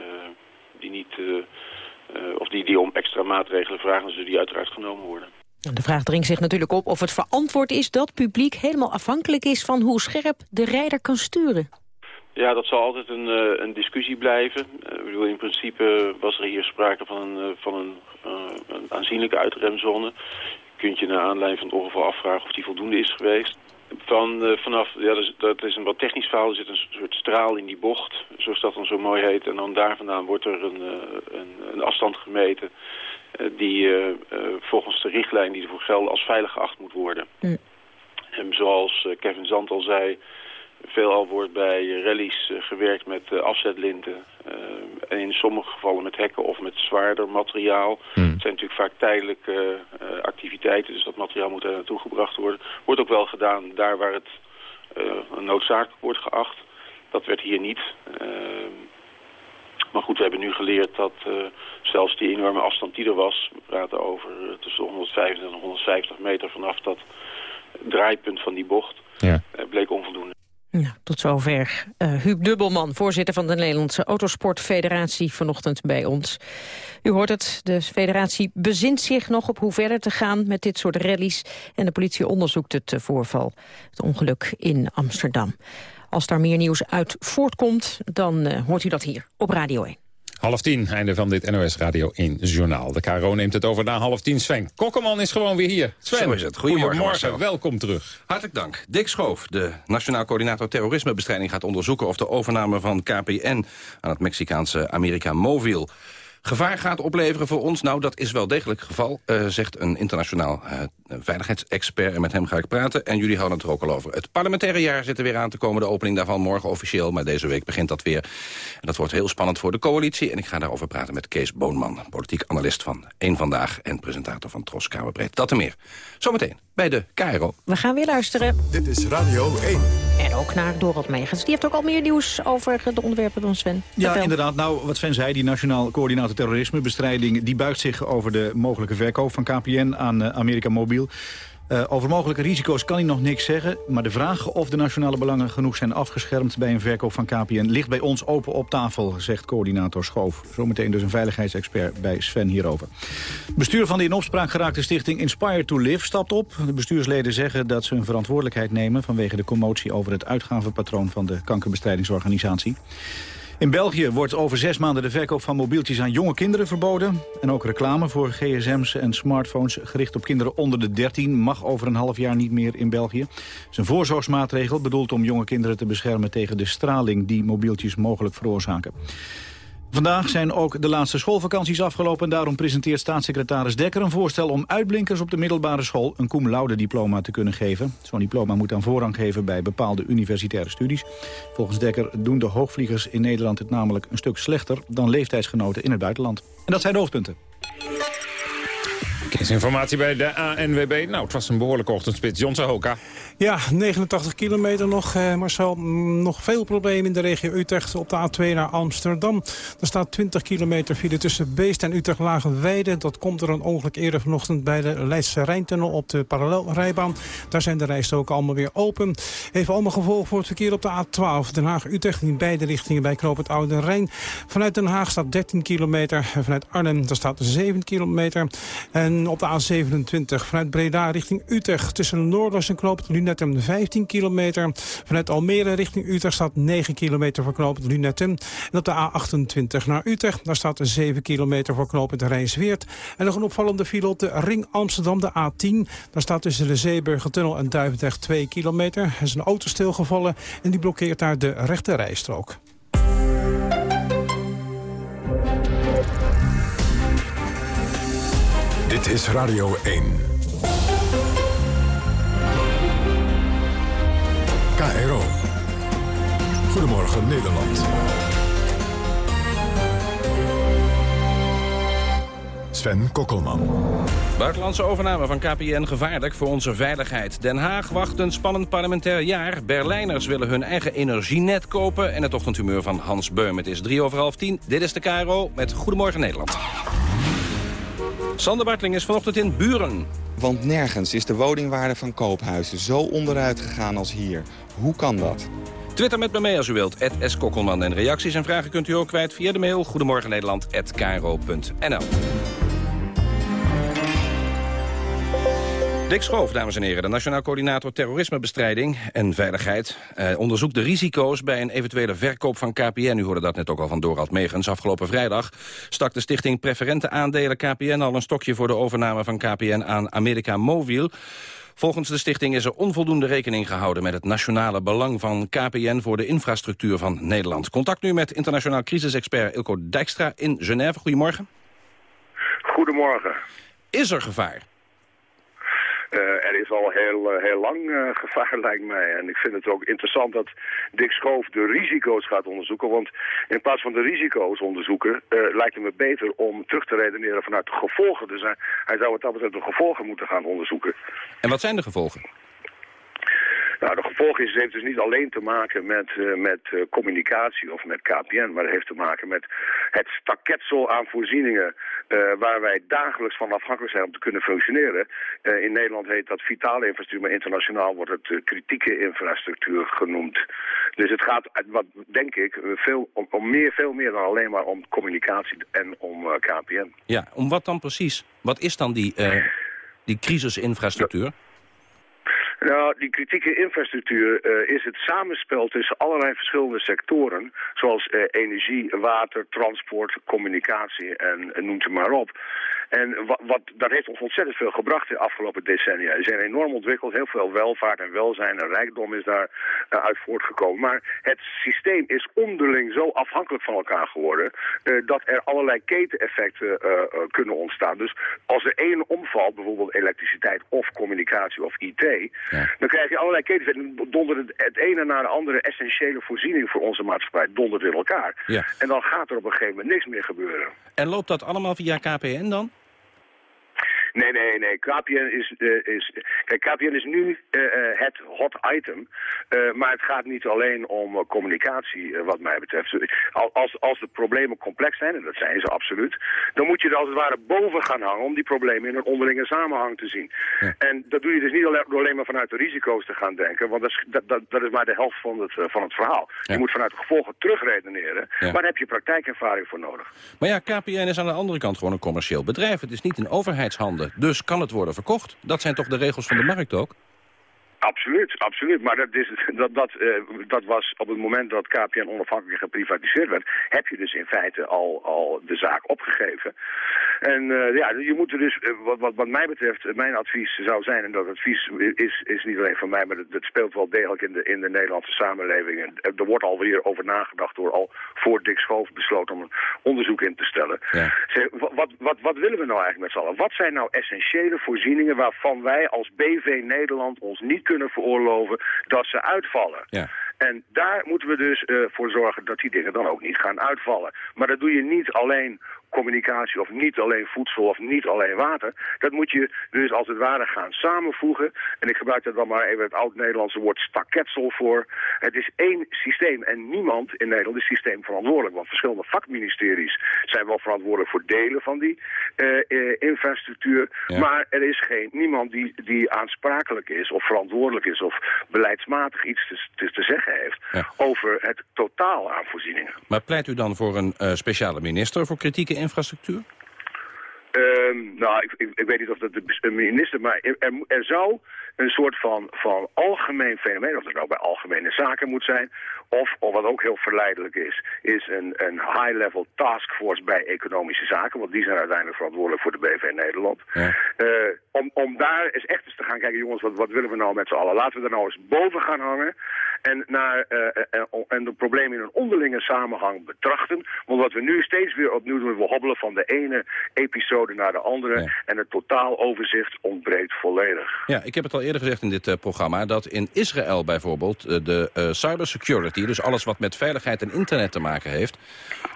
die niet... of die, die om extra maatregelen vragen, dan zullen die uiteraard genomen worden. De vraag dringt zich natuurlijk op of het verantwoord is dat publiek helemaal afhankelijk is van hoe scherp de rijder kan sturen. Ja, dat zal altijd een, een discussie blijven. ik bedoel, in principe was er hier sprake van een, van een, een aanzienlijke uitremzone kunt je naar aanleiding van het ongeval afvragen of die voldoende is geweest. Van, uh, vanaf, ja, dat is, dat is, een wat technisch verhaal. Er zit een soort straal in die bocht, zoals dat dan zo mooi heet. En dan daar vandaan wordt er een, uh, een, een afstand gemeten uh, die volgens de richtlijn die ervoor gelden als veilig geacht moet worden. Mm. En zoals Kevin Zand al zei, veelal wordt bij rallies gewerkt met afzetlinten. en in sommige gevallen met hekken of met zwaarder materiaal. Mm. Het zijn natuurlijk vaak tijdelijke activiteiten, dus dat materiaal moet er naartoe gebracht worden. Wordt ook wel gedaan daar waar het noodzakelijk wordt geacht. Dat werd hier niet. maar goed, we hebben nu geleerd dat zelfs die enorme afstand die er was... we praten over tussen 125 en 150 meter vanaf dat draaipunt van die bocht... Ja. bleek onvoldoende. Nou, tot zover. Uh, Huub Dubbelman, voorzitter van de Nederlandse Autosportfederatie, vanochtend bij ons. U hoort het, de federatie bezint zich nog op hoe verder te gaan met dit soort rallies. En de politie onderzoekt het eh, voorval, het ongeluk in Amsterdam. Als daar meer nieuws uit voortkomt, dan uh, hoort u dat hier op Radio 1. Half tien, einde van dit NOS Radio 1 Journaal. De KRO neemt het over na half tien. Sven Kokkerman is gewoon weer hier. Sven, Zo is het. Goedemorgen, Goedemorgen welkom terug. Hartelijk dank. Dick Schoof, de Nationaal Coördinator Terrorismebestrijding... gaat onderzoeken of de overname van KPN aan het Mexicaanse America Mobil gevaar gaat opleveren voor ons? Nou, dat is wel degelijk het geval, uh, zegt een internationaal uh, veiligheidsexpert. En met hem ga ik praten en jullie houden het er ook al over. Het parlementaire jaar zit er weer aan te komen. De opening daarvan morgen officieel, maar deze week begint dat weer. En dat wordt heel spannend voor de coalitie. En ik ga daarover praten met Kees Boonman, politiek analist van Eén Vandaag... en presentator van Tros Kamerbreed. Dat en meer. Zometeen bij de KRO. We gaan weer luisteren. Dit is Radio 1. En ook naar Dorot Megens. Die heeft ook al meer nieuws over de onderwerpen dan Sven. Ja, inderdaad. Nou, wat Sven zei, die Nationaal Coördinator Terrorismebestrijding... die buigt zich over de mogelijke verkoop van KPN aan uh, Amerika Mobiel. Uh, over mogelijke risico's kan hij nog niks zeggen. Maar de vraag of de nationale belangen genoeg zijn afgeschermd... bij een verkoop van KPN ligt bij ons open op tafel, zegt coördinator Schoof. Zometeen dus een veiligheidsexpert bij Sven hierover. Bestuur van de in opspraak geraakte stichting Inspire to Live stapt op. De bestuursleden zeggen dat ze hun verantwoordelijkheid nemen... vanwege de commotie over het uitgavenpatroon van de kankerbestrijdingsorganisatie. In België wordt over zes maanden de verkoop van mobieltjes aan jonge kinderen verboden. En ook reclame voor gsm's en smartphones gericht op kinderen onder de 13... mag over een half jaar niet meer in België. Het is een voorzorgsmaatregel bedoeld om jonge kinderen te beschermen... tegen de straling die mobieltjes mogelijk veroorzaken. Vandaag zijn ook de laatste schoolvakanties afgelopen... en daarom presenteert staatssecretaris Dekker een voorstel... om uitblinkers op de middelbare school een cum laude diploma te kunnen geven. Zo'n diploma moet dan voorrang geven bij bepaalde universitaire studies. Volgens Dekker doen de hoogvliegers in Nederland het namelijk een stuk slechter... dan leeftijdsgenoten in het buitenland. En dat zijn de hoofdpunten. Informatie bij de ANWB. Nou, het was een behoorlijke ochtendspits. John Hoka. Ja, 89 kilometer nog, eh, Marcel. Mm, nog veel problemen in de regio Utrecht op de A2 naar Amsterdam. Er staat 20 kilometer file tussen Beest en Utrecht Lagenweide. Dat komt er een ongeluk eerder vanochtend bij de Leidse Rijntunnel op de parallelrijbaan. Daar zijn de rijstoken allemaal weer open. Heeft allemaal gevolgen voor het verkeer op de A12. Den Haag-Utrecht in beide richtingen bij Knoop het Oude Rijn. Vanuit Den Haag staat 13 kilometer. Vanuit Arnhem daar staat 7 kilometer. En op de A27 vanuit Breda richting Utrecht tussen Noorders en Knoop het Lunetten 15 kilometer. Vanuit Almere richting Utrecht staat 9 kilometer voor knooppunt Lunetten. En op de A28 naar Utrecht, daar staat 7 kilometer voor knooppunt Rijnsweert. En nog een opvallende file op de Ring Amsterdam, de A10. Daar staat tussen de Zeeburgertunnel en Duivendrecht 2 kilometer. Er is een auto stilgevallen en die blokkeert daar de rechte rijstrook. Dit is Radio 1. KRO. Goedemorgen Nederland. Sven Kokkelman. Buitenlandse overname van KPN gevaarlijk voor onze veiligheid. Den Haag wacht een spannend parlementair jaar. Berlijners willen hun eigen energienet kopen. En het ochtendhumeur van Hans Beum. Het is drie over half tien. Dit is de KRO met Goedemorgen Nederland. Sander Bartling is vanochtend in Buren. Want nergens is de woningwaarde van koophuizen zo onderuit gegaan als hier. Hoe kan dat? Twitter met me mee als u wilt, S. Kokkelman. En reacties en vragen kunt u ook kwijt via de mail Goedemorgen Dick Schoof, dames en heren, de Nationaal Coördinator Terrorismebestrijding en Veiligheid... Eh, onderzoekt de risico's bij een eventuele verkoop van KPN. U hoorde dat net ook al van Dorald Megens. Afgelopen vrijdag stak de stichting Preferente Aandelen KPN... al een stokje voor de overname van KPN aan America Mobil. Volgens de stichting is er onvoldoende rekening gehouden... met het nationale belang van KPN voor de infrastructuur van Nederland. Contact nu met internationaal crisisexpert Ilko Dijkstra in Genève. Goedemorgen. Goedemorgen. Is er gevaar? Uh, er is al heel, uh, heel lang uh, gevaar, <laughs> lijkt mij. En ik vind het ook interessant dat Dick Schoof de risico's gaat onderzoeken. Want in plaats van de risico's onderzoeken, lijkt het me beter om terug te redeneren vanuit de gevolgen. Dus hij zou wat dat betreft de gevolgen moeten gaan onderzoeken. En wat zijn de gevolgen? Nou, de gevolg is, het heeft dus niet alleen te maken met, uh, met uh, communicatie of met KPN, maar het heeft te maken met het staketsel aan voorzieningen uh, waar wij dagelijks van afhankelijk zijn om te kunnen functioneren. in Nederland heet dat vitale infrastructuur, maar internationaal wordt het kritieke infrastructuur genoemd. Dus het gaat, wat denk ik, veel, om, om, meer, veel meer dan alleen maar om communicatie en om KPN. Ja, om wat dan precies? Wat is dan die, die crisisinfrastructuur? Nou, die kritieke infrastructuur uh, is het samenspel tussen allerlei verschillende sectoren, zoals uh, energie, water, transport, communicatie en, en noem het maar op. En wat, wat, dat heeft ons ontzettend veel gebracht de afgelopen decennia. Er zijn enorm ontwikkeld, heel veel welvaart en welzijn en rijkdom is daar uh, uit voortgekomen. Maar het systeem is onderling zo afhankelijk van elkaar geworden, uh, dat er allerlei keteneffecten uh, kunnen ontstaan. Dus als er één omvalt, bijvoorbeeld elektriciteit of communicatie of IT, ja. dan krijg je allerlei keteneffecten. Dondert het, het ene na de andere essentiële voorziening voor onze maatschappij dondert in elkaar. Ja. En dan gaat er op een gegeven moment niks meer gebeuren. En loopt dat allemaal via KPN dan? Nee, nee, nee. KPN is, uh, is, kijk, KPN is nu uh, het hot item. Maar het gaat niet alleen om communicatie, wat mij betreft. Als, als de problemen complex zijn, en dat zijn ze absoluut... dan moet je er als het ware boven gaan hangen om die problemen in een onderlinge samenhang te zien. Ja. En dat doe je dus niet alleen, door alleen maar vanuit de risico's te gaan denken... want dat is, dat, dat, dat is maar de helft van het, van het verhaal. Ja. Je moet vanuit de gevolgen terugredeneren, ja. maar daar heb je praktijkervaring voor nodig. Maar ja, KPN is aan de andere kant gewoon een commercieel bedrijf. Het is niet in overheidshanden. Dus kan het worden verkocht. Dat zijn toch de regels van de markt ook? Absoluut, absoluut. Maar dat, is, dat, dat, uh, dat was op het moment dat KPN onafhankelijk geprivatiseerd werd... heb je dus in feite al, al de zaak opgegeven. En uh, ja, je moet er dus, uh, wat, wat, wat mij betreft, mijn advies zou zijn... en dat advies is, is niet alleen van mij, maar dat, dat speelt wel degelijk in de, in de Nederlandse samenleving. En er wordt alweer over nagedacht door al voor Dick Schoof besloten om een onderzoek in te stellen. Ja. Zeg, wat, wat, wat willen we nou eigenlijk met z'n allen? Wat zijn nou essentiële voorzieningen waarvan wij als BV Nederland ons niet kunnen veroorloven dat ze uitvallen. Ja. En daar moeten we dus uh, voor zorgen dat die dingen dan ook niet gaan uitvallen. Maar dat doe je niet alleen communicatie of niet alleen voedsel of niet alleen water. Dat moet je dus als het ware gaan samenvoegen. En ik gebruik daar dan maar even het oud-Nederlandse woord staketsel voor. Het is één systeem en niemand in Nederland is systeem verantwoordelijk. Want verschillende vakministeries zijn wel verantwoordelijk voor delen van die uh, uh, infrastructuur. Ja. Maar er is geen, niemand die, die aansprakelijk is of verantwoordelijk is of beleidsmatig iets te, te, te zeggen heeft Ja. over het totaal aan voorzieningen. Maar pleit u dan voor een uh, speciale minister voor kritieke infrastruktur? Um, nou, ik, ik, ik, weet niet of dat de minister, maar er, er zou een soort van, van algemeen fenomeen, of dat nou bij algemene zaken moet zijn, of, of wat ook heel verleidelijk is, is een, een high-level taskforce bij economische zaken, want die zijn uiteindelijk verantwoordelijk voor de BV Nederland. Ja. Uh, om, om daar eens echt eens te gaan kijken, jongens, wat, wat willen we nou met z'n allen? Laten we er nou eens boven gaan hangen en, naar, uh, uh, en de problemen in een onderlinge samenhang betrachten. Want wat we nu steeds weer opnieuw doen, we hobbelen van de ene episode naar de andere Ja. en het totaaloverzicht ontbreekt volledig. Ja, ik heb het al eerder gezegd in dit uh, programma... dat in Israël bijvoorbeeld uh, de uh, cybersecurity... dus alles wat met veiligheid en internet te maken heeft...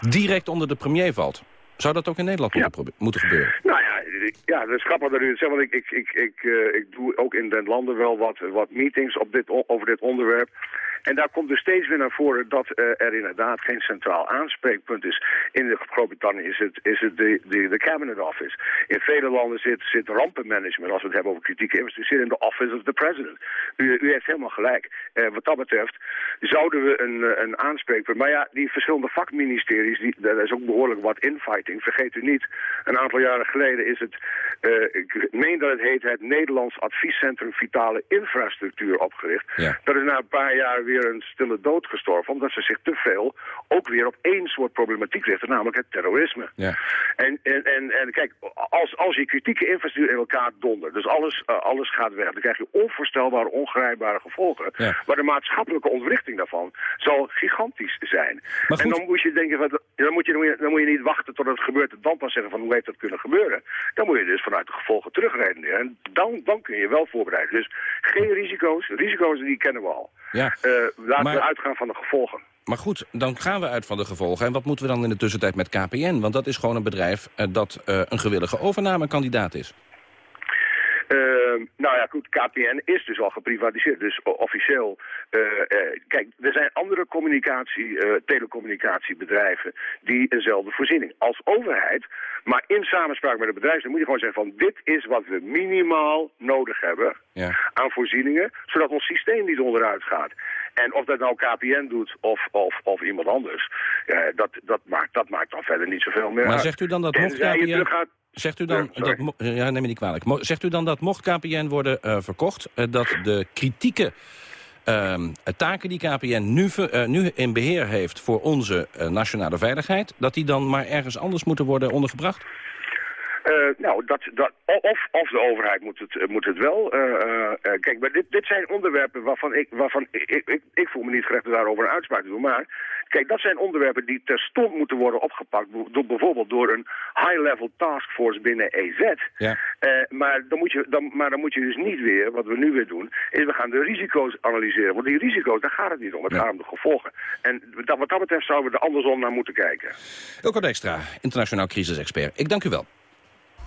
direct onder de premier valt. Zou dat ook in Nederland Ja. moeten, gebeuren? Nou ja, ja, dat is grappig dat u het zegt, want ik, ik, ik, ik, eh, ik doe ook in den landen wel wat, wat meetings op dit, over dit onderwerp. En daar komt dus steeds weer naar voren dat eh, er inderdaad geen centraal aanspreekpunt is. In de Groot-Brittannië is het, is het de, de, de cabinet office. In vele landen zit, zit rampenmanagement, als we het hebben over kritieke zit in de office of the president. U, u heeft helemaal gelijk. Eh, wat dat betreft zouden we een, eh, een aanspreekpunt... Maar ja, die verschillende vakministeries, die, daar is ook behoorlijk wat infighting. Vergeet u niet, een aantal jaren geleden is het... eh, ik meen dat het heet het Nederlands Adviescentrum Vitale Infrastructuur opgericht. Ja. Dat is na een paar jaar weer een stille dood gestorven... omdat ze zich te veel ook weer op één soort problematiek richten... namelijk het terrorisme. Ja. En, en, en, en kijk, als, als je kritieke infrastructuur in elkaar dondert... dus alles, uh, alles gaat weg... dan krijg je onvoorstelbare, ongrijpbare gevolgen. Ja. Maar de maatschappelijke ontwrichting daarvan zal gigantisch zijn. En dan moet je denken, van, dan, moet je, dan, moet je, dan moet je niet wachten tot het gebeurt... en dan pas zeggen van hoe heeft dat kunnen gebeuren. Dan moet je dus vanuit de gevolgen terugredeneren. En dan, dan kun je wel voorbereiden. Dus geen risico's. Risico's die kennen we al. Ja. Uh, laten Maar- we uitgaan van de gevolgen. Maar goed, dan gaan we uit van de gevolgen. En wat moeten we dan in de tussentijd met KPN? Want dat is gewoon een bedrijf eh, dat eh, een gewillige overnamekandidaat is. Nou ja, goed, KPN is dus al geprivatiseerd. Dus officieel, uh, kijk, er zijn andere communicatie, telecommunicatiebedrijven die eenzelfde voorziening als overheid. Maar in samenspraak met het bedrijf, dan moet je gewoon zeggen van dit is wat we minimaal nodig hebben ja. aan voorzieningen, zodat ons systeem niet onderuit gaat. En of dat nou KPN doet of, of, of iemand anders, ja, dat, dat, maakt, dat maakt dan verder niet zoveel meer Maar uit. zegt u dan dat mocht KPN... Zegt u dan, Ja, dat, ja, neem me niet kwalijk. Zegt u dan dat mocht KPN worden eh, verkocht, eh, dat de kritieke ehm, taken die KPN nu, eh, nu in beheer heeft voor onze nationale veiligheid, dat die dan maar ergens anders moeten worden ondergebracht? Eh, nou, dat, dat, of, of de overheid moet het, moet het wel. eh, eh, eh, kijk, maar dit, dit zijn onderwerpen waarvan, ik, waarvan ik, ik, ik, ik voel me niet gerecht om daarover een uitspraak te doen. Maar kijk, dat zijn onderwerpen die terstond moeten worden opgepakt. Door, bijvoorbeeld door een high-level taskforce binnen EZ. Ja. Eh, maar, dan moet je, dan, maar dan moet je dus niet weer, wat we nu weer doen, is we gaan de risico's analyseren. Want die risico's, daar gaat het niet om. Het gaat om de gevolgen. En dat, wat dat betreft zouden we er andersom naar moeten kijken. Ilko Dijkstra, internationaal crisisexpert. Ik dank u wel.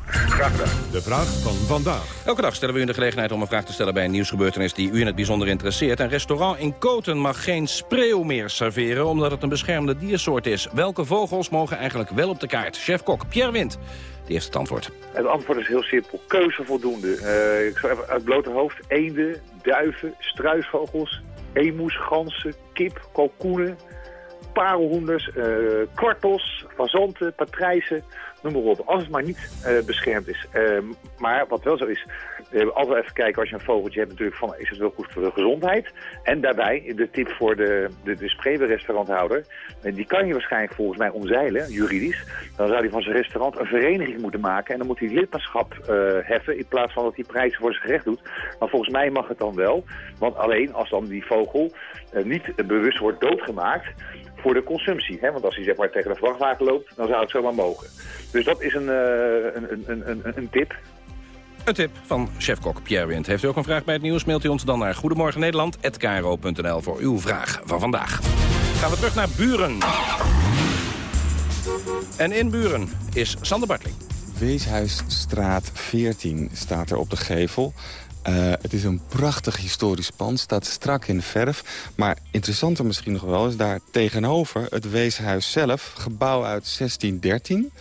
Graag gedaan. De vraag van vandaag. Elke dag stellen we u de gelegenheid om een vraag te stellen bij een nieuwsgebeurtenis die u in het bijzonder interesseert. Een restaurant in Koten mag geen spreeuw meer serveren omdat het een beschermde diersoort is. Welke vogels mogen eigenlijk wel op de kaart? Chef-kok Pierre Wind, die heeft het antwoord. Het antwoord is heel simpel. Keuze voldoende. Eh, ik zou even uit blote hoofd. Eenden, duiven, struisvogels, emus, ganzen, kip, kalkoenen, parelhoenders, eh, kwartels, fazanten, patrijzen, noem maar op. Als het maar niet eh, beschermd is. Eh, maar wat wel zo is, we altijd even kijken als je een vogeltje hebt natuurlijk van is het wel goed voor de gezondheid. En daarbij de tip voor de, de, de spreeuwenrestauranthouder. eh, Die kan je waarschijnlijk volgens mij omzeilen, juridisch. Dan zou hij van zijn restaurant een vereniging moeten maken. En dan moet hij lidmaatschap eh, heffen in plaats van dat hij prijzen voor zijn gerecht doet. Maar volgens mij mag het dan wel. Want alleen als dan die vogel eh, niet bewust wordt doodgemaakt voor de consumptie. Hè? Want als hij zeg maar tegen de vrachtwagen loopt, dan zou het zomaar mogen. Dus dat is een, eh, een, een, een, een, een tip. Een tip van chefkok Pierre Wind. Heeft u ook een vraag bij het nieuws, mailt u ons dan naar Goedemorgen Nederland@kro.nl voor uw vraag van vandaag. Gaan we terug naar Buren. En in Buren is Sander Bartling. Weeshuisstraat 14 staat er op de gevel. Eh, het is een prachtig historisch pand, staat strak in de verf. Maar interessanter misschien nog wel is daar tegenover het weeshuis zelf. Gebouw uit 1613.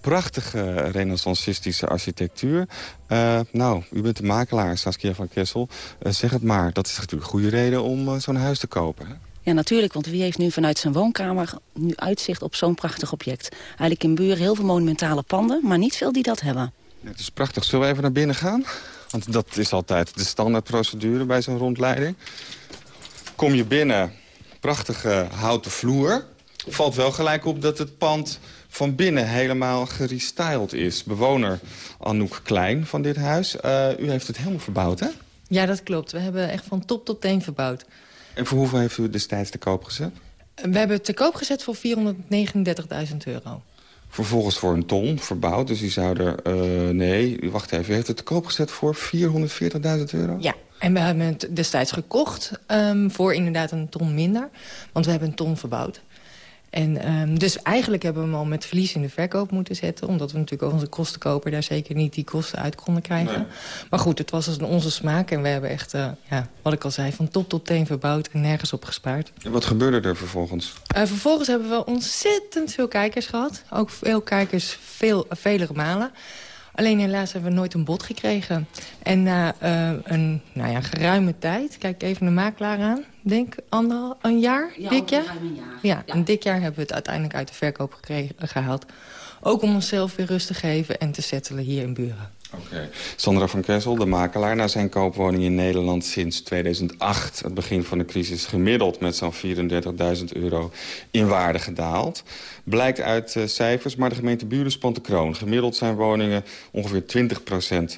Prachtige renaissancistische architectuur. Eh, nou, u bent de makelaar, Saskia van Kessel. Eh, zeg het maar, dat is natuurlijk een goede reden om zo'n huis te kopen. Hè? Ja, natuurlijk, want wie heeft nu vanuit zijn woonkamer nu uitzicht op zo'n prachtig object? Eigenlijk in Buren heel veel monumentale panden, maar niet veel die dat hebben. Het is prachtig. Zullen we even naar binnen gaan? Want dat is altijd de standaardprocedure bij zo'n rondleiding. Kom je binnen, prachtige houten vloer. Valt wel gelijk op dat het pand van binnen helemaal gerestyled is. Bewoner Anouk Klein van dit huis. Eh, u heeft het helemaal verbouwd, hè? Ja, dat klopt. We hebben echt van top tot teen verbouwd. En voor hoeveel heeft u destijds te koop gezet? We hebben het te koop gezet voor 439.000 euro. Vervolgens voor een ton verbouwd. Dus u zou er... eh, nee, wacht even. Heeft het te koop gezet voor 440.000 euro? Ja, en we hebben het destijds gekocht ehm, voor inderdaad een ton minder. Want we hebben een ton verbouwd. En ehm, dus eigenlijk hebben we hem al met verlies in de verkoop moeten zetten. Omdat we natuurlijk ook onze kostenkoper daar zeker niet die kosten uit konden krijgen. Maar goed, het was dus onze smaak. En we hebben echt, eh, ja, wat ik al zei, van top tot teen verbouwd en nergens op gespaard. En wat gebeurde er vervolgens? Eh, vervolgens hebben we ontzettend veel kijkers gehad. Ook veel kijkers, veel, vele malen. Alleen helaas hebben we nooit een bod gekregen. En na eh, een nou ja, geruime tijd, kijk even de makelaar aan... denk anderhal, een jaar, Ja, dik jaar? een jaar. Ja, een dik jaar hebben we het uiteindelijk uit de verkoop gekregen, gehaald. Ook om onszelf weer rust te geven en te settelen hier in Buren. Oké. Sandra van Kessel, de makelaar, na zijn koopwoning in Nederland sinds 2008... het begin van de crisis gemiddeld met zo'n 34.000 euro in waarde gedaald. Blijkt uit uh, cijfers, maar de gemeente Buren spant de kroon. Gemiddeld zijn woningen ongeveer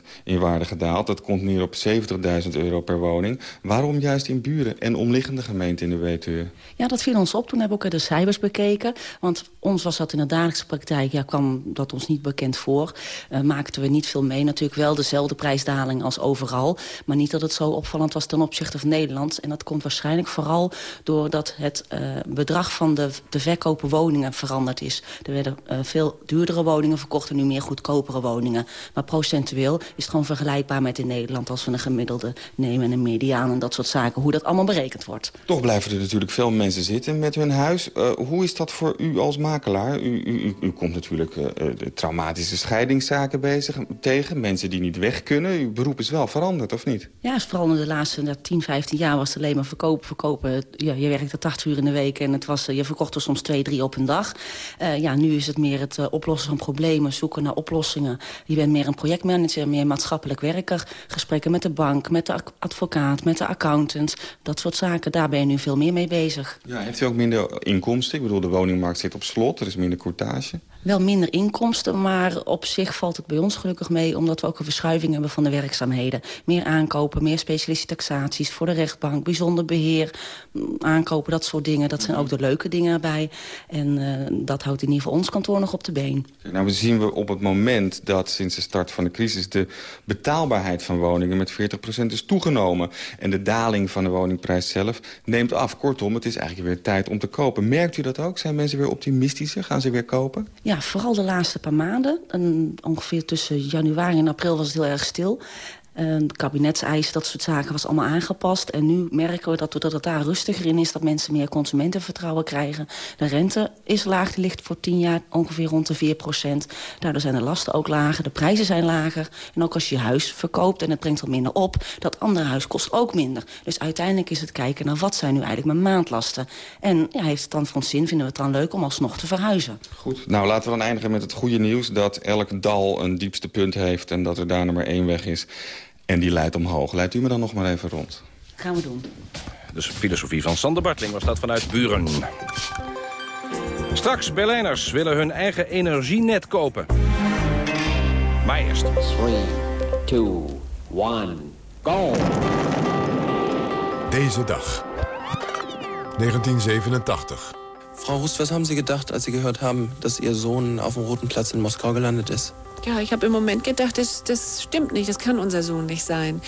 20% in waarde gedaald. Dat komt neer op 70.000 euro per woning. Waarom juist in Buren en omliggende gemeenten in de WTU? Ja, dat viel ons op. Toen hebben we ook de cijfers bekeken. Want ons was dat in de dagelijkse praktijk, ja, kwam dat ons niet bekend voor. Uh, maakten we niet veel mee natuurlijk wel dezelfde prijsdaling als overal. Maar niet dat het zo opvallend was ten opzichte van Nederland. En dat komt waarschijnlijk vooral doordat het bedrag van de, verkopen woningen veranderd is. Er werden uh, veel duurdere woningen verkocht en nu meer goedkopere woningen. Maar procentueel is het gewoon vergelijkbaar met in Nederland... als we een gemiddelde nemen en een mediaan en dat soort zaken. Hoe dat allemaal berekend wordt. Toch blijven er natuurlijk veel mensen zitten met hun huis. Uh, hoe is dat voor u als makelaar? U, u, u komt natuurlijk de traumatische scheidingszaken bezig tegen. Mensen die niet weg kunnen. Uw beroep is wel veranderd, of niet? Ja, vooral in de laatste 10, 15 jaar was het alleen maar verkopen. verkopen. Ja, je werkte 80 uur in de week en het was, je verkocht er soms twee, drie op een dag. Uh, ja, nu is het meer het uh, oplossen van problemen, zoeken naar oplossingen. Je bent meer een projectmanager, meer maatschappelijk werker. Gesprekken met de bank, met de advocaat, met de accountant. Dat soort zaken, daar ben je nu veel meer mee bezig. Ja, heeft u ook minder inkomsten? Ik bedoel, de woningmarkt zit op slot, er is minder courtage wel minder inkomsten, maar op zich valt het bij ons gelukkig mee... omdat we ook een verschuiving hebben van de werkzaamheden. Meer aankopen, meer specialistische taxaties voor de rechtbank... bijzonder beheer, mm, aankopen, dat soort dingen. Dat zijn ook de leuke dingen erbij. En uh, dat houdt in ieder geval ons kantoor nog op de been. Nou, we zien we op het moment dat sinds de start van de crisis... de betaalbaarheid van woningen met 40% is toegenomen. En de daling van de woningprijs zelf neemt af. Kortom, het is eigenlijk weer tijd om te kopen. Merkt u dat ook? Zijn mensen weer optimistischer? Gaan ze weer kopen? Vooral de laatste paar maanden. En ongeveer tussen januari en april was het heel erg stil. Uh, kabinetseisen, dat soort zaken was allemaal aangepast. En nu merken we dat doordat het daar rustiger in is... dat mensen meer consumentenvertrouwen krijgen. De rente is laag, die ligt voor tien jaar ongeveer rond de 4 procent. Daardoor zijn de lasten ook lager, de prijzen zijn lager. En ook als je je huis verkoopt en het brengt wat minder op... dat andere huis kost ook minder. Dus uiteindelijk is het kijken naar wat zijn nu eigenlijk mijn maandlasten. En ja, heeft het dan ons zin, vinden we het dan leuk om alsnog te verhuizen. Goed, nou laten we dan eindigen met het goede nieuws... dat elk dal een diepste punt heeft en dat er daar nummer één weg is... En die leidt omhoog. Leidt u me dan nog maar even rond. Gaan we doen. Dus filosofie van Sander Bartling was dat vanuit Buren. Straks, Berlijners willen hun eigen energienet kopen. Maar eerst. 3, 2, 1, go! Deze dag. 1987. Frau Rust, was haben Sie gedacht, als Sie gehört haben, dass Ihr Sohn auf dem Roten Platz in Moskau gelandet ist? Ja, ich habe im Moment gedacht, das, das stimmt nicht, das kann unser Sohn nicht sein.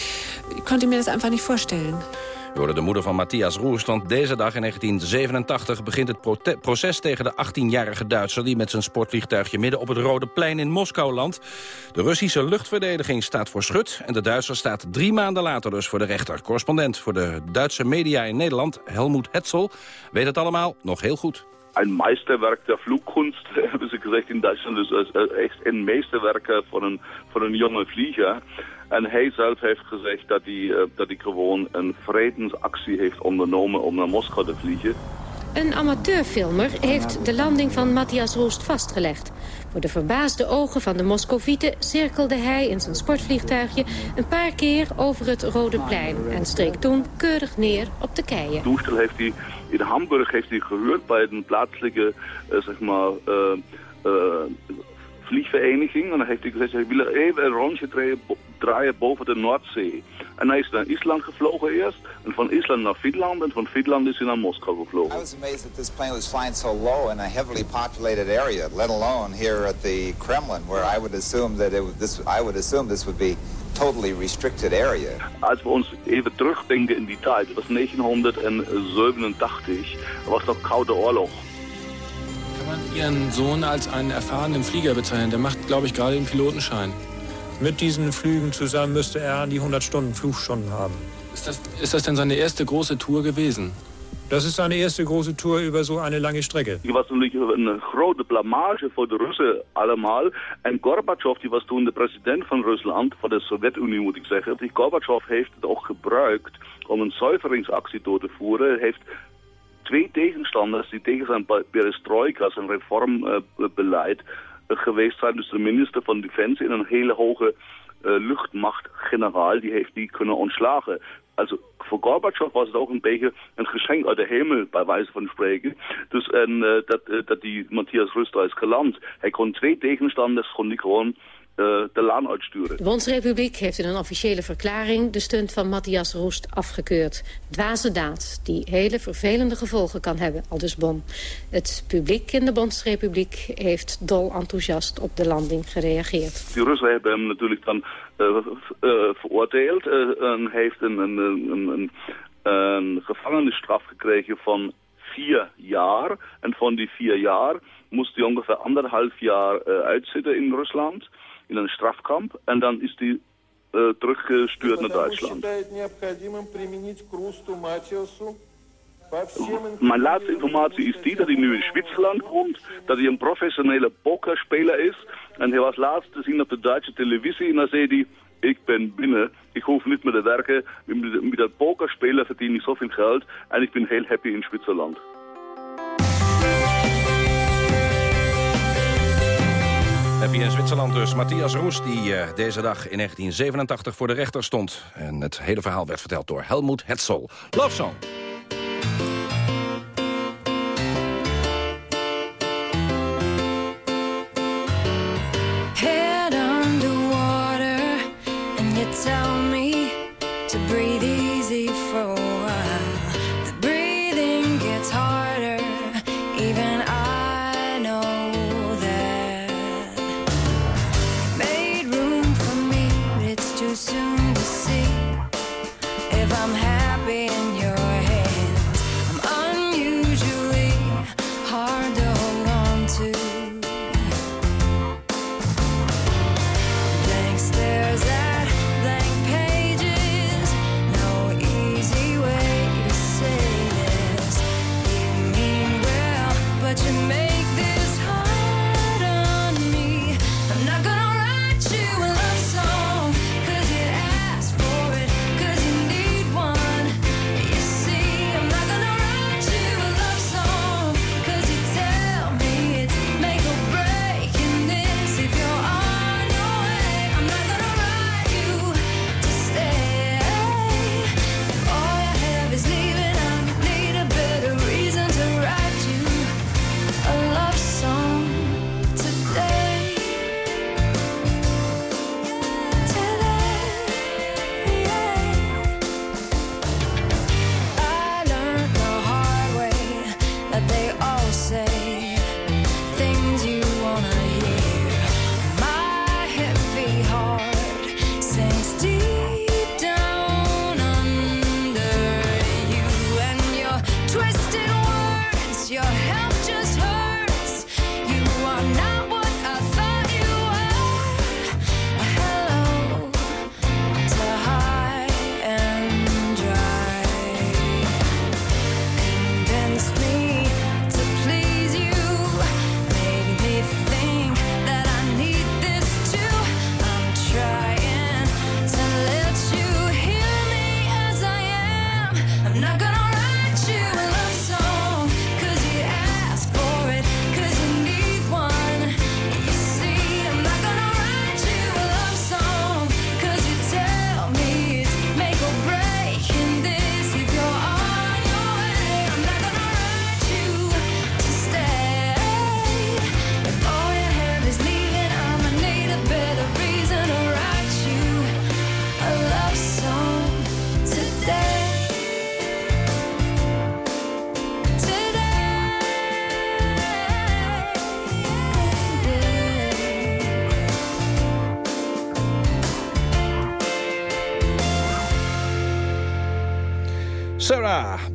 Ich konnte mir das einfach nicht vorstellen. We de moeder van Matthias Roest, want deze dag in 1987 begint het proces tegen de 18-jarige Duitser... die met zijn sportvliegtuigje midden op het Rode Plein in Moskou landt. De Russische luchtverdediging staat voor schut en de Duitser staat drie maanden later dus voor de rechter. Correspondent voor de Duitse media in Nederland, Helmoet Hetzel, weet het allemaal nog heel goed. Een Meisterwerk der Flugkunst, <laughs> hebben ze gezegd in Duitsland. Dus echt een meesterwerk van een, van een jonge vlieger. En hij zelf heeft gezegd dat hij, uh, dat hij gewoon een vredensactie heeft ondernomen om naar Moskou te vliegen. Een amateurfilmer heeft de landing van Matthias Roost vastgelegd. Voor de verbaasde ogen van de Moscovieten cirkelde hij in zijn sportvliegtuigje een paar keer over het Rode Plein en streek toen keurig neer op de keien. Toestel heeft hij in Hamburg heeft hij gehuurd bij een plaatselijke, uh, zeg maar, uh, uh, vliegvereniging. En dan heeft hij gezegd, hij wil even een rondje draaien, draaien boven de Noordzee. En hij is naar Island gevlogen eerst. En van Island naar Finland. En van Finland is hij naar Moskou gevlogen. I was amazed that this plane was flying so low in a heavily populated area. Let alone here at the Kremlin, where I would assume that it, this, I would assume this would be totally restricted area. Als we ons even terugdenken in die tijd, dat was 1987, was dat Koude Oorlog. Kann man Ihren Sohn als einen erfahrenen Flieger bezeichnen? Der macht, glaube ich, gerade den Pilotenschein. Mit diesen Flügen zusammen müsste er an die 100 Stunden Flugstunden haben. Ist das, ist das denn seine erste große Tour gewesen? Das ist seine erste große Tour über so eine lange Strecke. Die was natuurlijk een grote blamage voor de Russen allemaal. En Gorbachev, die was toen de president van Rusland, van de Sovjet-Unie moet ik zeggen. Die Gorbachev heeft het om een zuiveringsactie door te voeren. Heeft twee tegenstanders die tegen zijn perestroika, zijn reformbeleid, geweest zijn. Dus de minister van Defensie en een hele hoge uh, luchtmachtgeneraal, die heeft die kunnen ontslagen. Also voor Gorbachev was het ook een beetje een geschenk uit de hemel, bij wijze van spreken. Dus dat die Matthias Rüster is geland. Hij kon twee tegenstanders kon die gewoon de laan uitsturen. De Bondsrepubliek heeft in een officiële verklaring de stunt van Matthias Roest afgekeurd. Dwaze daad die hele vervelende gevolgen kan hebben, aldus Bon. Het publiek in de Bondsrepubliek heeft dol enthousiast op de landing gereageerd. Die Russen hebben hem natuurlijk dan uh, uh, veroordeeld uh, en heeft een, een, een, een, een gevangenisstraf gekregen van vier jaar. En van die vier jaar moest hij ongeveer anderhalf jaar uitzitten in Rusland in een strafkamp en dan is hij uh, teruggestuurd naar Duitsland. Mijn laatste informatie is die dat hij nu in Zwitserland woont, dat hij een professionele pokerspeler is. En hij was laatst te zien op de Duitse televisie en dan zei hij, ik ben binnen, ik hoef niet meer te werken, met dat pokerspelen verdien ik zoveel geld en ik ben heel happy in Zwitserland. Heb je in Zwitserland dus Matthias Roes, die uh, deze dag in 1987 voor de rechter stond. En het hele verhaal werd verteld door Helmoet Hetzel. Love Song.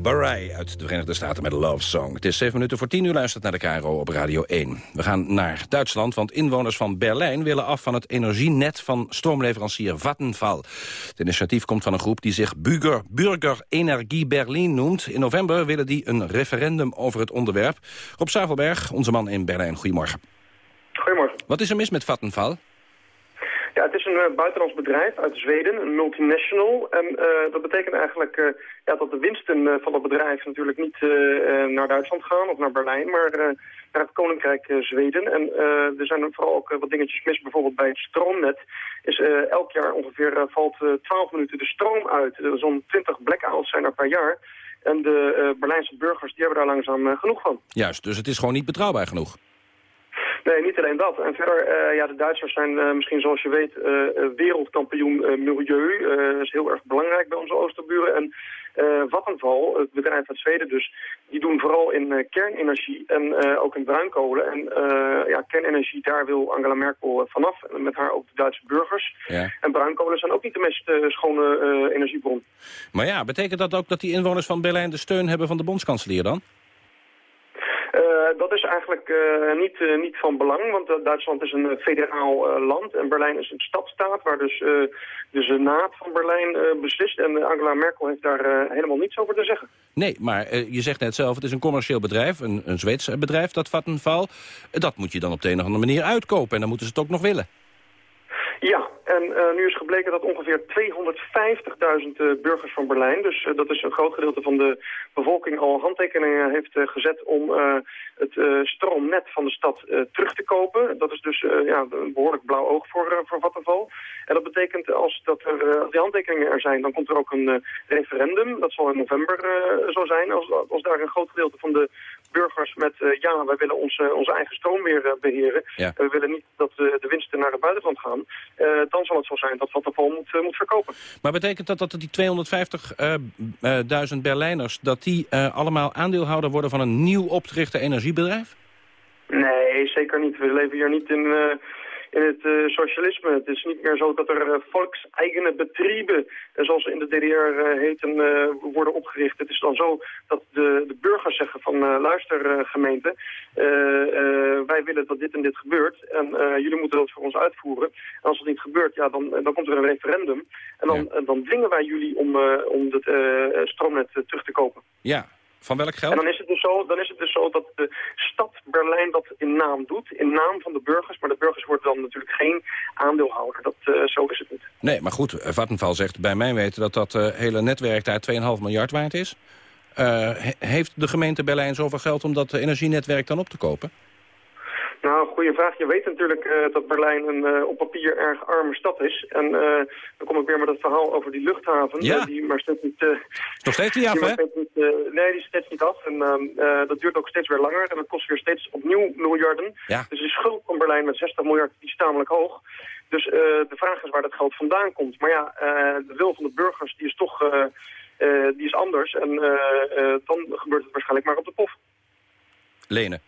Bareilles uit de Verenigde Staten met Love Song. Het is 7 minuten voor 10 uur, luistert naar de KRO op Radio 1. We gaan naar Duitsland, want inwoners van Berlijn willen af van het energienet van stroomleverancier Vattenfall. Het initiatief komt van een groep die zich Burger, Burger Energie Berlin noemt. In november willen die een referendum over het onderwerp. Rob Zavelberg, onze man in Berlijn, goedemorgen. Goedemorgen. Wat is er mis met Vattenfall? Ja, het is een uh, buitenlands bedrijf uit Zweden, een multinational. En uh, dat betekent eigenlijk uh, ja, dat de winsten van dat bedrijf natuurlijk niet naar Duitsland gaan of naar Berlijn, maar naar het Koninkrijk Zweden. En er zijn vooral ook wat dingetjes mis, bijvoorbeeld bij het stroomnet. Is elk jaar ongeveer valt 12 minuten de stroom uit. Zo'n 20 blackouts zijn er per jaar. En de Berlijnse burgers die hebben daar langzaam genoeg van. Juist, dus het is gewoon niet betrouwbaar genoeg. Nee, niet alleen dat. En verder, eh, ja, de Duitsers zijn eh, misschien zoals je weet eh, wereldkampioen milieu. Dat is heel erg belangrijk bij onze oosterburen. En Vattenfall, het bedrijf uit Zweden dus, die doen vooral in kernenergie en ook in bruinkolen. En ja, kernenergie, daar wil Angela Merkel vanaf. En met haar ook de Duitse burgers. Ja. En bruinkolen zijn ook niet de meest schone energiebron. Maar ja, betekent dat ook dat die inwoners van Berlijn de steun hebben van de bondskanselier dan? Eh, dat is eigenlijk eh, niet, eh, niet van belang, want Duitsland is een federaal land en Berlijn is een stadstaat waar dus eh, de Senaat van Berlijn beslist. En Angela Merkel heeft daar helemaal niets over te zeggen. Nee, maar je zegt net zelf, het is een commercieel bedrijf, een, een Zweeds bedrijf, dat Vattenfall. Dat moet je dan op de een of andere manier uitkopen en dan moeten ze het ook nog willen. Ja, en eh, nu is gebleken dat ongeveer 250.000 eh, burgers van Berlijn, dus eh, dat is een groot gedeelte van de bevolking, al handtekeningen heeft gezet om het stroomnet van de stad terug te kopen. Dat is dus ja, een behoorlijk blauw oog voor, voor Vattenfall. En dat betekent als, dat er, die handtekeningen er zijn, dan komt er ook een referendum. Dat zal in november zo zijn. Als, als daar een groot gedeelte van de burgers met ja, wij willen onze, onze eigen stroom weer eh, beheren. Ja. En we willen niet dat de winsten naar het buitenland gaan. Dan zal het zo zijn dat Vattenfall moet, eh, moet verkopen. Maar betekent dat dat die 250.000 Berlijners... dat die eh, allemaal aandeelhouder worden van een nieuw opgerichte energiebedrijf? Nee, zeker niet. We leven hier niet in, eh, in het eh, socialisme. Het is niet meer zo dat er uh, volkseigene betrieben, eh, zoals ze in de DDR heten, worden opgericht. Het is dan zo dat de, de burgers zeggen van luister gemeente, wij willen dat dit en dit gebeurt en jullie moeten dat voor ons uitvoeren. En als dat niet gebeurt, ja, dan, dan komt er een referendum en dan, dan dwingen wij jullie om, om het stroomnet terug te kopen. Ja, van welk geld? En dan is, het dus zo, dan is het dus zo dat de stad Berlijn dat in naam doet, in naam van de burgers. Maar de burgers worden dan natuurlijk geen aandeelhouder. Dat, eh, zo is het niet. Nee, maar goed, eh, Vattenfall zegt bij mijn weten dat dat eh, hele netwerk daar 2,5 miljard waard is. He- heeft de gemeente Berlijn zoveel geld om dat energienetwerk dan op te kopen? Nou, goede vraag. Je weet natuurlijk eh, dat Berlijn een eh, op papier erg arme stad is. En eh, dan kom ik weer met het verhaal over die luchthaven. Ja. die maar steeds niet... Nog steeds niet af, hè? niet, nee, die is steeds niet af. En ehm, eh, dat duurt ook steeds weer langer. En dat kost weer steeds opnieuw miljarden. Ja. Dus de schuld van Berlijn met 60 miljard die is tamelijk hoog. Dus de vraag is waar dat geld vandaan komt. Maar ja, de wil van de burgers die is toch die is anders. En dan gebeurt het waarschijnlijk maar op de pof. Lenen.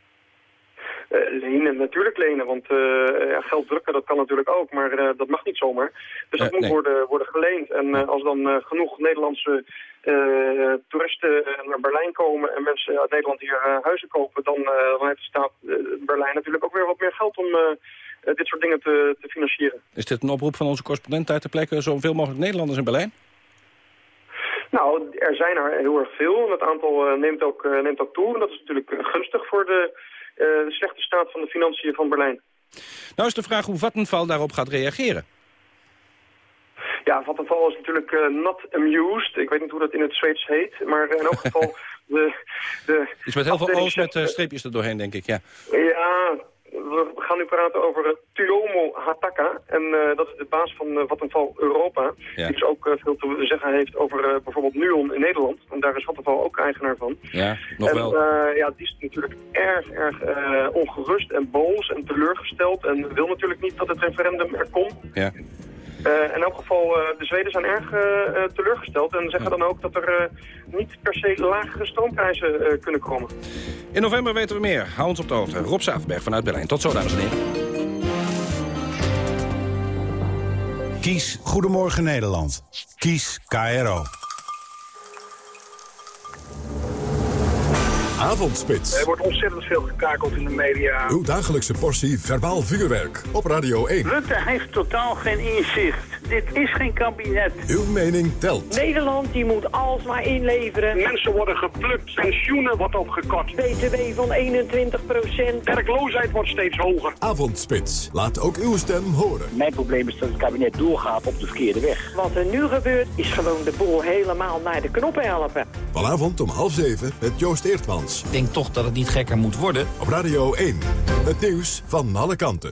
Eh, lenen, natuurlijk lenen, want eh, ja, geld drukken dat kan natuurlijk ook, maar eh, dat mag niet zomaar. Dus dat moet nee. worden, worden geleend. En als dan genoeg Nederlandse toeristen naar Berlijn komen en mensen uit Nederland hier huizen kopen, dan, dan heeft de staat Berlijn natuurlijk ook weer wat meer geld om dit soort dingen te, te financieren. Is dit een oproep van onze correspondent uit de plekken... zoveel mogelijk Nederlanders in Berlijn? Nou, er zijn er heel erg veel en het aantal neemt, ook, neemt ook toe. En dat is natuurlijk gunstig voor de, de slechte staat van de financiën van Berlijn. Nou is de vraag hoe Vattenfall daarop gaat reageren. Ja, Vattenfall is natuurlijk eh, not amused. Ik weet niet hoe dat in het Zweeds heet. Maar in elk geval... <laughs> De, de Iets met heel veel O's met eh, streepjes er doorheen, denk ik, ja. Ja, we gaan nu praten over uh, Tuomo Hataka. En eh, dat is de baas van uh, Vattenfall Europa. Ja. Die dus ook uh, veel te zeggen heeft over bijvoorbeeld Nuon in Nederland. Want daar is Vattenfall ook eigenaar van. Ja, nog en, wel. ja, die is natuurlijk erg, erg ongerust en boos en teleurgesteld. En wil natuurlijk niet dat het referendum er komt. Ja. Uh, in elk geval, uh, de Zweden zijn erg uh, teleurgesteld en zeggen dan ook dat er niet per se lagere stroomprijzen kunnen komen. In november weten we meer. Hou ons op de hoogte. Rob Zavenberg vanuit Berlijn. Tot zo, dames en heren. Kies Goedemorgen Nederland. Kies KRO. Avondspits. Er wordt ontzettend veel gekakeld in de media. Uw dagelijkse portie verbaal vuurwerk op Radio 1. Rutte heeft totaal geen inzicht. Dit is geen kabinet. Uw mening telt. Nederland die moet alsmaar inleveren. Mensen worden geplukt, pensioenen wordt opgekort. BTW van 21 procent. Werkloosheid wordt steeds hoger. Avondspits. Laat ook uw stem horen. Mijn probleem is dat het kabinet doorgaat op de verkeerde weg. Wat er nu gebeurt is gewoon de boel helemaal naar de knoppen helpen. Vanavond om half zeven met Joost Eertmans. Ik denk toch dat het niet gekker moet worden. Op Radio 1. Het nieuws van alle kanten.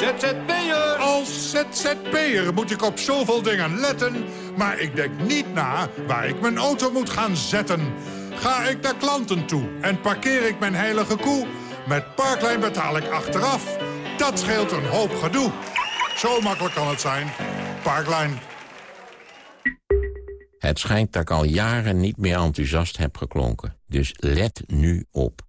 ZZP'er! Als ZZP'er moet ik op zoveel dingen letten... maar ik denk niet na waar ik mijn auto moet gaan zetten. Ga ik naar klanten toe en parkeer ik mijn heilige koe... met Parklijn betaal ik achteraf. Dat scheelt een hoop gedoe. Zo makkelijk kan het zijn. Parklijn. Het schijnt dat ik al jaren niet meer enthousiast heb geklonken. Dus let nu op.